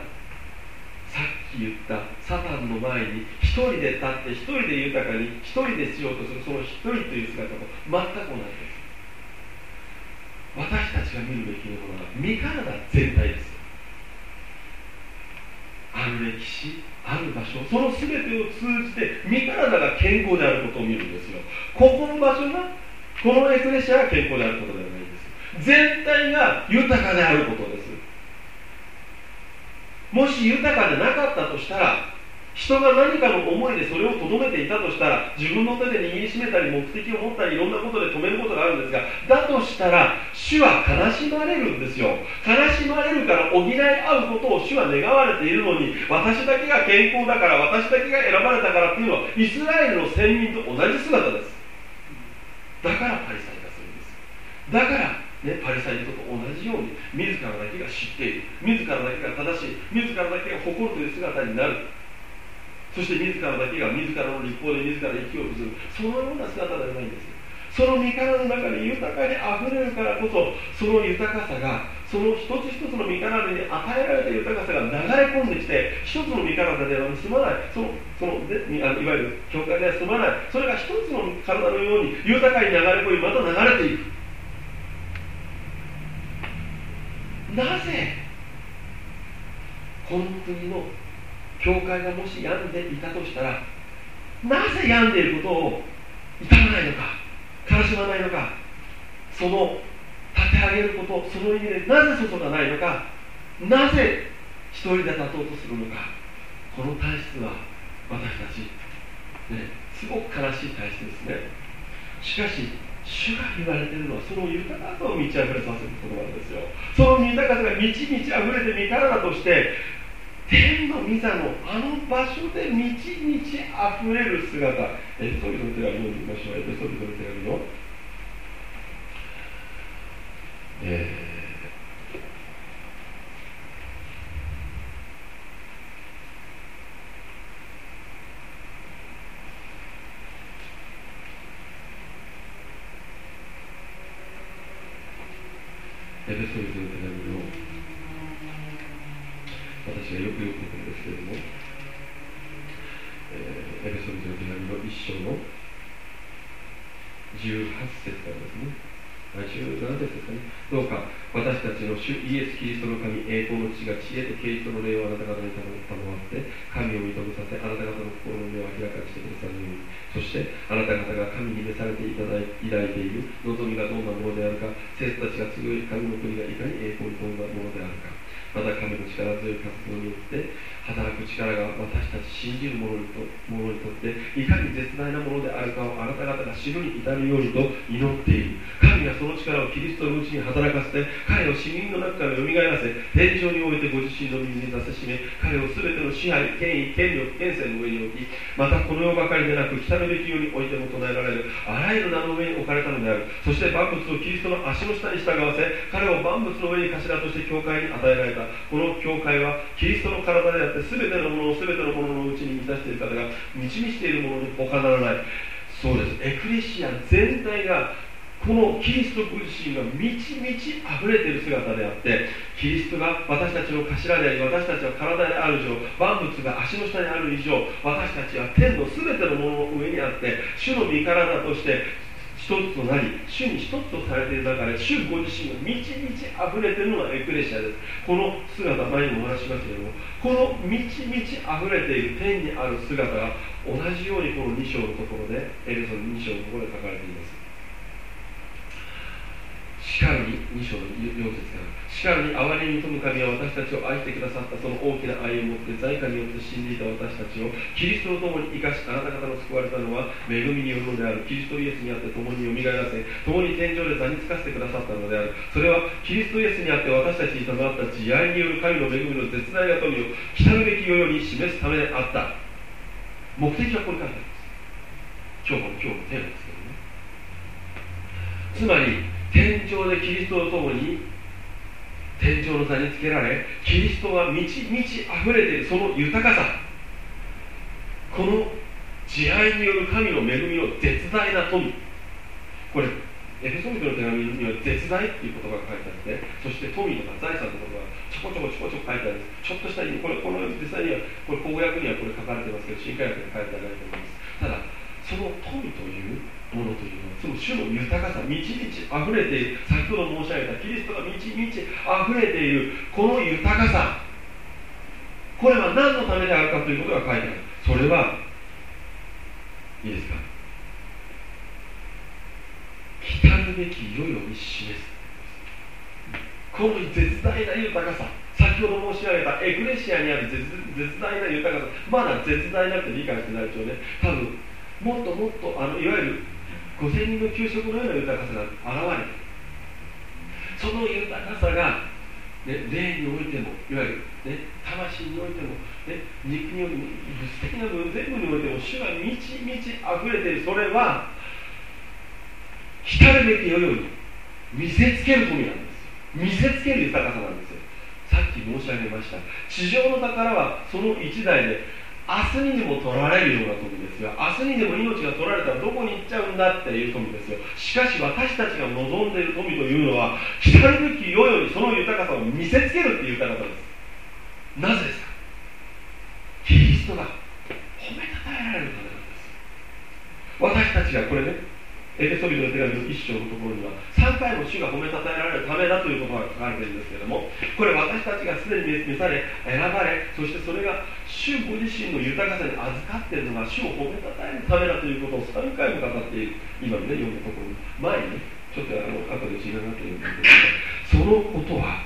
B: さっき言ったサタンの前に一人で立って一人で豊かに一人でしようとするその一人という姿と全く同じです。私たちが見るべきものは身体全体です。ある歴史ある場所その全てを通じて身体が健康であることを見るんですよ。ここの場所がこのエクレシアが健康であることではないんです全体が豊かであることです。もし豊かでなかったとしたら人が何かの思いでそれをとどめていたとしたら自分の手で握りしめたり目的を持ったりいろんなことで止めることがあるんですがだとしたら主は悲しまれるんですよ。悲しまれるから補い合うことを主は願われているのに私だけが健康だから私だけが選ばれたからっていうのはイスラエルの先民と同じ姿です。だからパリサイ化するんです。だからね、パリサイ人と同じように自らだけが知っている自らだけが正しい自らだけが誇るという姿になる。そして自らだけが自らの立法で自ら生きようとする。そのような姿ではないんですその身体の中に豊かにあふれるからこそその豊かさがその一つ一つの身体に与えられた豊かさが流れ込んできて一つの身体では済まない。そのそのでいわゆる教会では済まない。それが一つの体のように豊かに流れ込みまた流れていく。なぜこの国の教会がもし病んでいたとしたらなぜ病んでいることを痛まないのか悲しまないのかその立て上げることその意味でなぜ外がないのかなぜ一人で立とうとするのかこの体質は私たち、ね、すごく悲しい体質ですね。しかし主が言われているのはその豊かさを満ち溢れさせることなんですよ。その豊かさが満ち満ち溢れて身体として天の御座のあの場所で満ち満ち溢れる姿。エペソビの手紙を見ましょうエペソビの手紙の、えー。エペソビの手紙私がよくよく言うんですけれども、えー、エベソビトの手紙の一章の18節からですね。17節ですかね。どうか私たちの主イエス・キリストの神栄光の地が知恵とキリストの霊をあなた方に賜って神を認めさせあなた方の心の目を明らかにしてくださるように。そしてあなた方が神に召されていただい抱いている。望みがどんなものであるか生徒たちが強い神の国がいかに栄光に富んだものであるか。また神の力強い活動によって働く力が私たち信じる者にと者にとっていかに絶大なものであるかをあなた方が知るに至るようにと祈っている。神がその力をキリストのうちに働かせて彼を死人の中からよみがえらせ天井においてご自身の耳に出せしめ彼を全ての支配権威権力権勢の上に置きまたこの世ばかりでなく来たるべき世においても唱えられるあらゆる名の上に置かれたのである。そして万物をキリストの足の下に従わせ彼を万物の上に頭として教会に与えられた。この教会はキリストの体であって全てのものを全てのもののうちに満たしている方が満ち満ちているものに他ならない。そうです。エクレシア全体がこのキリストご自身が満ち満ち溢れている姿であってキリストが私たちの頭であり私たちは体である以上万物が足の下にある以上私たちは天の全てのものの上にあって主の身体として一つとなり主に一つとされている中で主ご自身が満ち満ち溢れているのがエクレシアです。この姿前にもお話しましたけどもこの満ち満ち溢れている天にある姿が同じようにこの2章のところでエルソン2章のところで書かれています。しかるに2章の4節からしかるに憐れみとむ神は私たちを愛してくださったその大きな愛を持って在家によって信じた私たちをキリストと共に生かしあなた方の救われたのは恵みによるのである。キリストイエスにあって共によみがえらせ共に天井で座につかせてくださったのである。それはキリストイエスにあって私たちに賜った慈愛による神の恵みの絶大な富を来たるべき世より示すためであった。目的はこれ書いてあります。今日も今日もテーマですけどね。つまり天井でキリストと共に天井の座につけられキリストは満ち満ち溢れているその豊かさ。この慈愛による神の恵みの絶大な富。これエペソビトの手紙には絶大っていう言葉が書いてあってそして富とか財産のことがちょこちょこちょこちょこ書いてあるんです。ちょっとしたこれこの実際にはこれ公約にはこれ書かれてますけど新科学に書いてあると思います。ただその富というものというのはその主の豊かさ満ち満ち溢れている先ほど申し上げたキリストが満ち満ち溢れているこの豊かさこれは何のためであるかということが書いてある。それはいいですか？来たるべき世々に示す。この絶大な豊かさ先ほど申し上げたエクレシアにある絶大な豊かさまだ絶大なって理解してないでしょうね。多分もっともっとあのいわゆる5000人の給食のような豊かさが現れてその豊かさが、ね、霊においてもいわゆる、ね、魂においても、ね、肉においても物質的な部分全部においても主が満ち満ち溢れている。それは来たるべき世々に見せつける富なんです見せつける豊かさなんですよ。さっき申し上げました。地上の宝はその一代で明日にでも取られるような富ですよ。明日にでも命が取られたらどこに行っちゃうんだっていう富ですよ。しかし私たちが望んでいる富というのは来たるべき世よりその豊かさを見せつけるっていう豊かさです。なぜですか？キリストが褒めたたえられるためなんです。私たちがこれねエペソビの手紙の一章のところには3回も主が褒めたたえられるためだということが書かれているんですけれどもこれ私たちがすでに召され選ばれそしてそれが主ご自身の豊かさに預かっているのが主を褒めたたえるためだということを3回も語っている。今のね読んだところに前にねちょっとあの後で時間があって読んだんですけどそのことは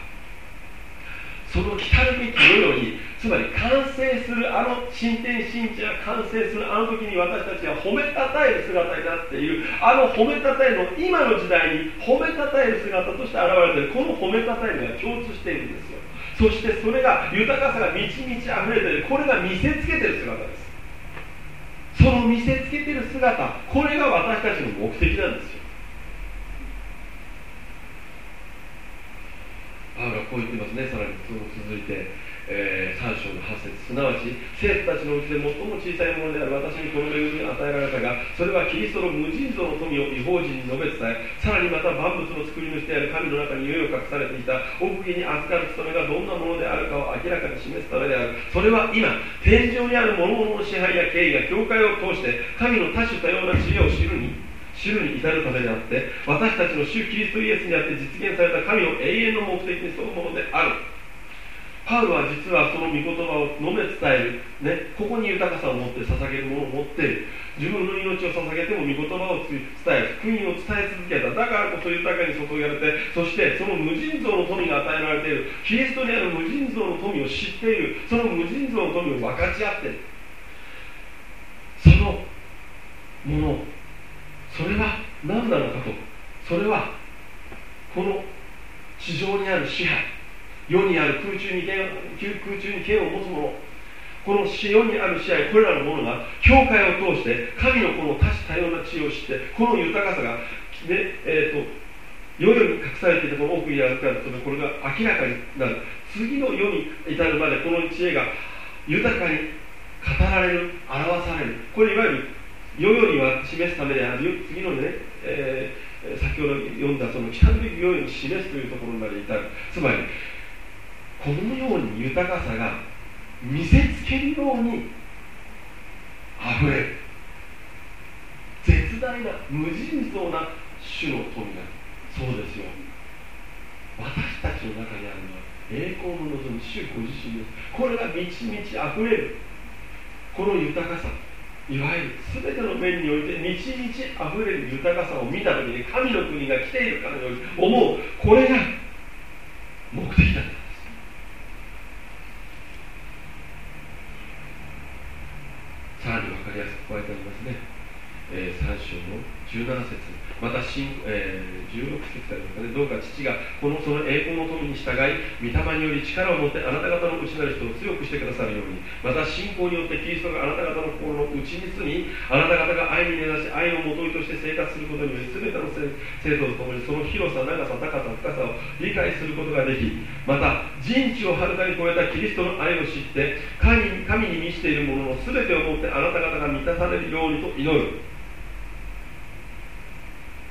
B: その来たるべき世につまり完成するあの新天神地が完成するあの時に私たちが褒めたたえる姿になっている。あの褒めたたえの今の時代に褒めたたえる姿として現れている。この褒めたたえが共通している。んですよそしてそれが豊かさが満ち満ち溢れている。これが見せつけている。姿ですその見せつけている姿これが私たちの目的なんですよ。パウロはこう言ってますね。さらにその続いて、えー、3章の8節。すなわち生徒たちのうちで最も小さいものである私にこの恵みを与えられたがそれはキリストの無尽蔵の富を違法人に述べ伝えさらにまた万物の作り主である神の中にいよいよ隠されていた奥義に預かる務めがどんなものであるかを明らかに示すためである。それは今天上にある諸々の支配や権威が教会を通して神の多種多様な知恵を知るに知るに至るためであって私たちの主キリストイエスにあって実現された神の永遠の目的に沿うものである。パウロは実はその御言葉を述べ伝える、ね、ここに豊かさを持って捧げるものを持っている。自分の命を捧げても御言葉を伝え福音を伝え続けた。だからこそ豊かに注がれてそしてその無尽蔵の富が与えられている。キリストにある無尽蔵の富を知っている。その無尽蔵の富を分かち合っている。そのものそれは何なのかと。それはこの地上にある支配。世にある空中に剣空中に剣を持つ者。この世にある支配これらのものが教会を通して神のこの多種多様な知恵を知ってこの豊かさが、ねえーと、世々に隠されていたこの奥にあるからこれが明らかになる。次の世に至るまでこの知恵が豊かに語られる表される。これいわゆる世々には示すためである。次のね、えー、先ほど読んだその来たるべき世々に示すというところまで至る。つまりこのように豊かさが見せつけるようにあふれる絶大な無尽蔵な主の富がそうですよ。私たちの中にあるのは栄光の望む主ご自身です。これが満ち満ちあふれるこの豊かさ。いわゆる全ての面において日々あふれる豊かさを見た時に神の国が来ているかのように思うこれが目的ださらに分かりやすく加えてありますね、えー、3章の17節。また信、えー、16節からですかねどうか父がこのその栄光の富に従い御霊により力を持ってあなた方の内なる人を強くしてくださるようにまた信仰によってキリストがあなた方の心の内に住みあなた方が愛に根ざし愛をもといとして生活することにより全ての生徒と共にその広さ長さ高さ深さを理解することができまた人知をはるかに超えたキリストの愛を知って神神に満ちているものの全てをもってあなた方が満たされるようにと祈る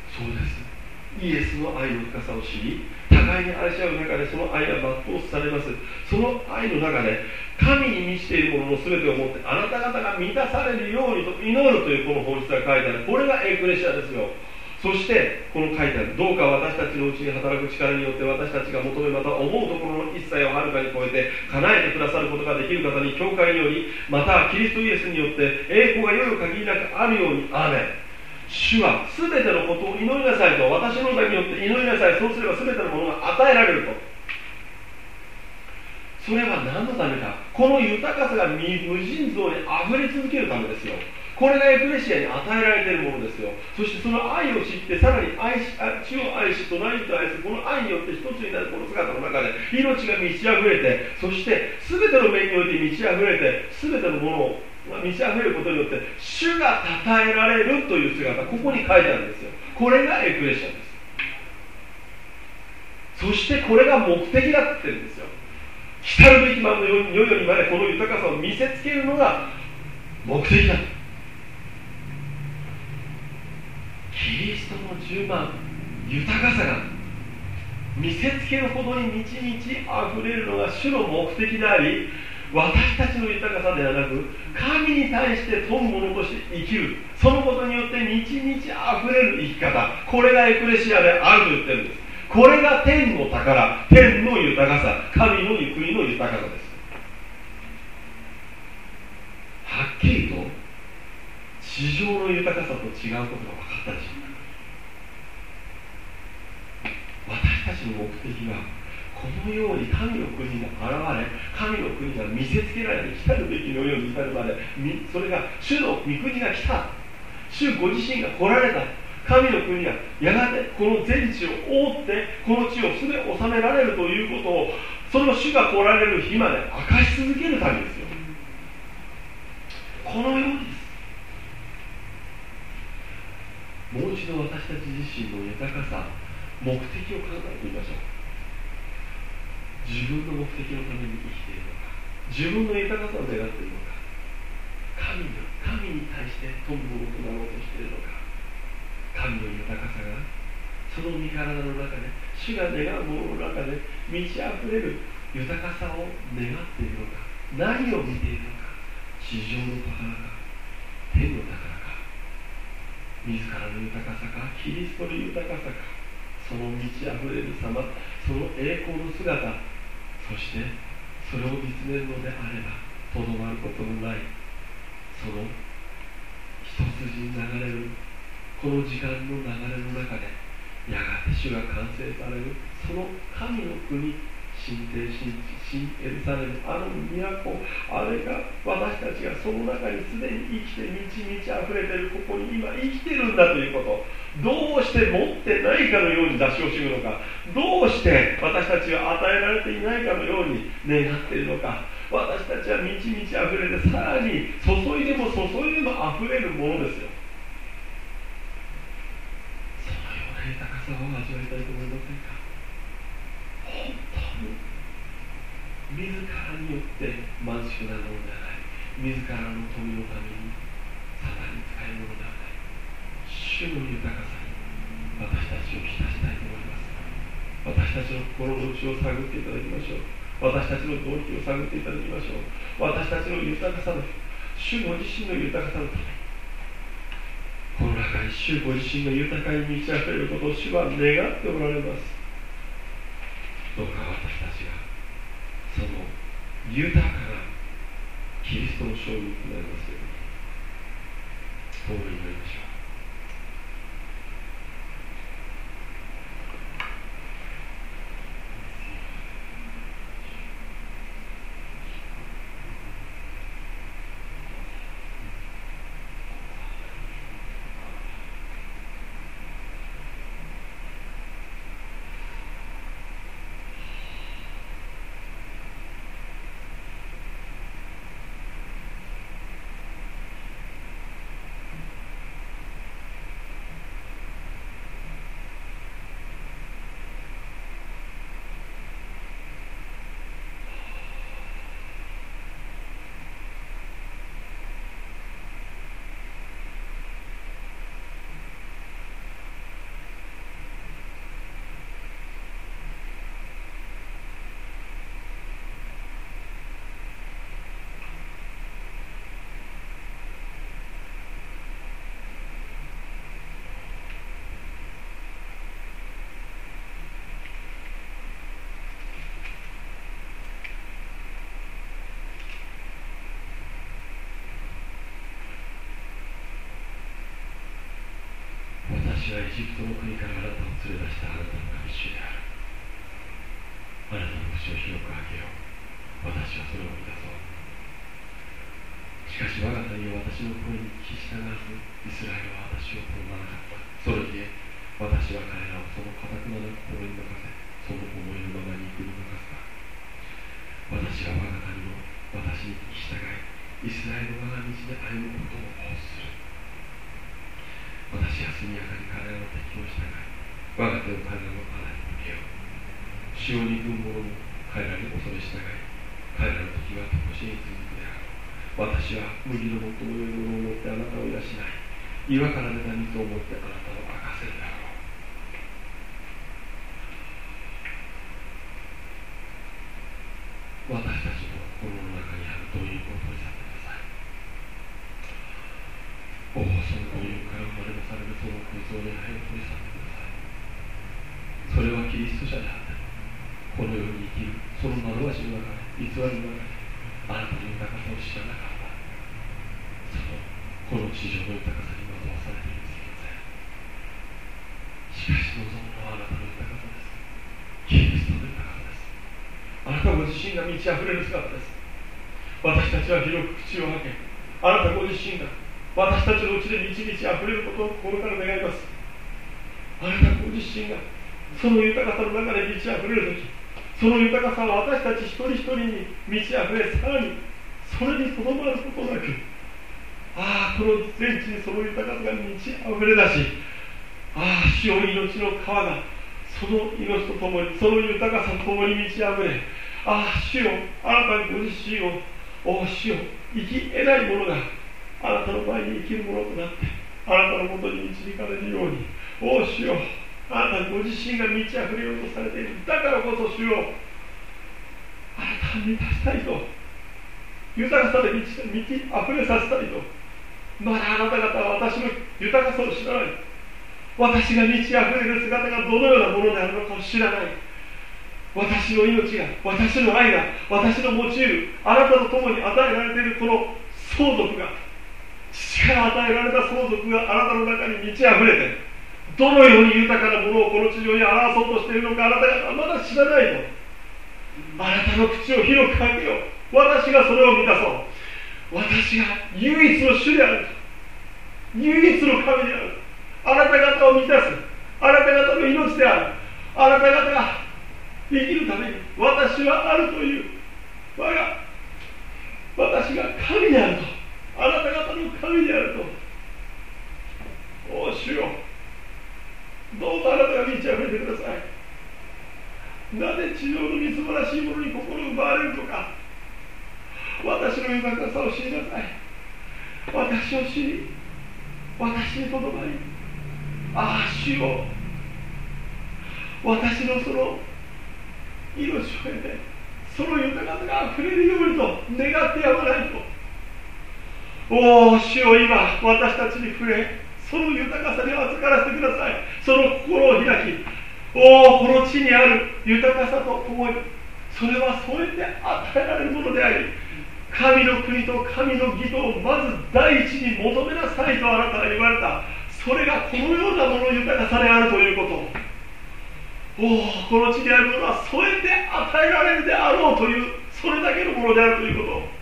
B: そうですイエスの愛の深さを知り互いに愛し合う中でその愛は全うされます。その愛の中で神に満ちているものの全てをもってあなた方が満たされるようにと祈るというこの法律が書いてある。これがエクレシアですよ。そしてこの書いてある。どうか私たちのうちに働く力によって私たちが求めまた思うところの一切をはるかに超えて叶えてくださることができる方に教会によりまたキリストイエスによって栄光がよい限りなくあるようにアーメン。主は全てのことを祈りなさいと私の名によって祈りなさい。そうすれば全てのものが与えられると。それは何のためか。この豊かさが無尽蔵に溢れ続けるためですよ。これがエクレシアに与えられているものですよ。そしてその愛を知ってさらに愛し主を愛し隣人を愛するこの愛によって一つになるこの姿の中で命が満ち溢れてそして全ての面において満ち溢れて全てのものを満ち溢れることによって主が称えられるという姿ここに書いてあるんですよ。これがエクレシアです。そしてこれが目的だって言うんですよ。来たるべき間の世よりまでこの豊かさを見せつけるのが目的だ。キリストの十万豊かさが見せつけるほどに満ち満ち溢れるのが主の目的であり私たちの豊かさではなく神に対して富む者として生きる。そのことによって日々あふれる生き方。これがエクレシアであると言ってるんです。これが天の宝天の豊かさ。神の国の豊かさです。はっきりと地上の豊かさと違うことが分かったでしょうか。私たちの目的はこのように神の国が現れ神の国が見せつけられて来たるべきのように至るまでそれが主の御国が来た。主ご自身が来られた。神の国がやがてこの全地を覆ってこの地をすべて治められるということをその主が来られる日まで明かし続けるためですよ。このようにもう一度私たち自身の豊かさ目的を考えてみましょう。自分の目的のために生きているのか自分の豊かさを願っているのか神の神に対して富むものとなろうとしているのか神の豊かさがその身体の中で主が願うものの中で満ち溢れる豊かさを願っているのか何を見ているのか地上の宝か天の宝か自らの豊かさかキリストの豊かさかその満ち溢れる様その栄光の姿そしてそれを見つめるのであればとどまることのないその一筋に流れるこの時間の流れの中でやがて主が完成されるその神の国神帝神地新エルサレムあの都あれが私たちがその中にすでに生きて満ち満ち溢れてるここに今生きてるんだということどうして持ってないかのように出し惜しむのかどうして私たちは与えられていないかのように願っているのか私たちは満ち満ち溢れてさらに注いでも注いでも溢れるものですよそのような豊かさを味わいたいと思いませんか自らによって貧しくなるものではない。自らの富のためにサタに使えるものではない。主の豊かさに私たちを浸したいと思います。私たちの心の内を探っていただきましょう。私たちの動機を探っていただきましょう。私たちの豊かさの主ご自身の豊かさのためこの中に主ご自身の豊かに満ち溢れることを主は願っておられます。どうか私たちがその豊かなキリストの勝利となりますように共に祈りましょう？私はエジプトの国からあなたを連れ出したあなたの神主であるあなたの口を広く開けよう私はそれを満たそうしかし我が民は私の声に聞き従わずイスラエルは私を好まなかったそれゆえ私は彼らをその堅くなな心に任せその思いのままに行くに任せた私は我が民の私に聞き従いイスラエルの我が道で歩むことを欲する私は速やかに彼らの敵を従い我が手を。彼らの腹に向けよう潮に軍者も彼らに恐れ従い。彼らの敵はとこしに続くであろう。私は麦の最も良いものを持ってあなたを養い。岩から出た水を持ってあなたを明かせるであろう私たちの心の中にあるどういうことを取り去っておおそのご由から生まれなされるその空想の愛を取り去ってくださいそれはキリスト者であってこの世に生きるその惑わしの中で偽りの中であなたの豊かさを知らなかったそのこの地上の豊かさに惑わされているすぎませんしかし望むのはあなたの豊かさですキリストの豊かさですあなたご自身が満ち溢れる姿です。私たちは広く口を開けあなたご自身が私たちのうちで満ち満ち溢れることを心から願います。あなたご自身がその豊かさの中で満ち溢れる時その豊かさは私たち一人一人に満ち溢れさらにそれにとどまることなくああこの全地にその豊かさが満ち溢れ出しああ死を命の川がその命とともにその豊かさとともに満ち溢れああ主よあなたにご自身をお主よ生き得ないものがあなたの前に生きるものとなってあなたのもとに導かれるようにお主よあなたにご自身が満ち溢れようとされている。だからこそ主よ
A: あなたを満たしたいと豊かさで満ち満ち溢れさせたいと。まだあなた方は私の豊かさを知らない。私が満ち溢れる姿がどのようなものであるのかを知らない。私の命が私の愛が私の用いるあなたと共に与えられているこの相続が父から与えられた相続があなたの中に満ち溢れてどのように豊かなものをこの地上に表そうとしているのかあなた方はまだ知らないと。あなたの口を広く開けよう。私がそれを満たそう。私が唯一の主である唯一の神であるあなた方を満たす。あなた方の命である。あなた方が生きるために私はあるという。我が私が神であると。あなた方の神であると。おお主よ。どうぞあなたが満ち溢れてください。なぜ地上のみすばらしいものに心を奪われるとか。私の豊かさを知りなさい。私を知り。私にとどまり。ああ主よ。私のその命を得てその豊かさが溢れるようにと願ってやまないと。おお主よ今私たちに触れその豊かさに預からせてください。その心を開きおおこの地にある豊かさとともにそれはそうやって与えられるものであり神の国と神の義とをまず第一に求めなさいとあなたが言われた。それがこのようなもの豊かさであるということ。おおこの地にあるものはそうやって与えられるであろうというそれだけのものであるということ。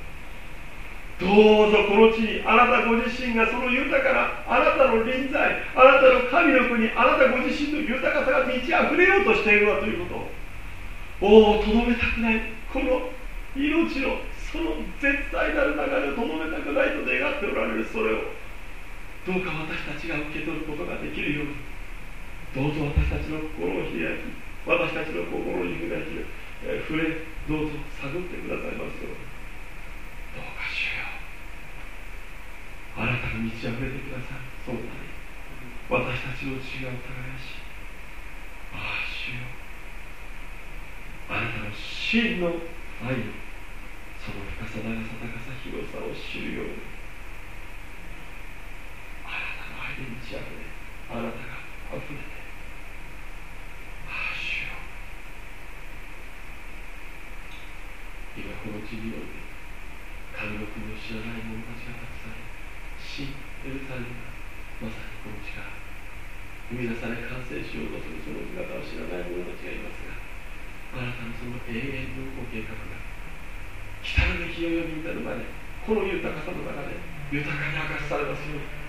A: どうぞこの地にあなたご自身がその豊かなあなたの臨在あなたの神の国あなたご自身の豊かさが満ち溢れようとしているわということ。おおとどめたくない。この命のその絶対なる流れをとどめたくないと願っておられるそれを。どうか私たちが受け取ることができるように。どうぞ私たちの心を開き私たちの心に開き、えー、触れどうぞ探ってくださいますように。どうかしよ。あなたが満ち溢れてくださいそうなり私たちの内側を耕しああ主よ。あなたの真の愛をその深さ長さ高さ広さを知るように。あなたの愛で満ち溢れあなたが溢れて日この地において貫禄の知らない者たちがたくさん死エルサレムがまさにこの地から生み出され完成しようとするその姿を知らない者たちがいますがあなたのその永遠のご計画が来たるべき世々に至るまでこの豊かさの中で豊かに明かしされますように。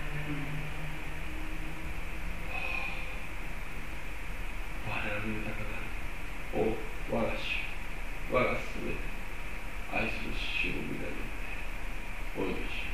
A: 我らの豊かなお我が主我がすべて愛する主を見られお呼びし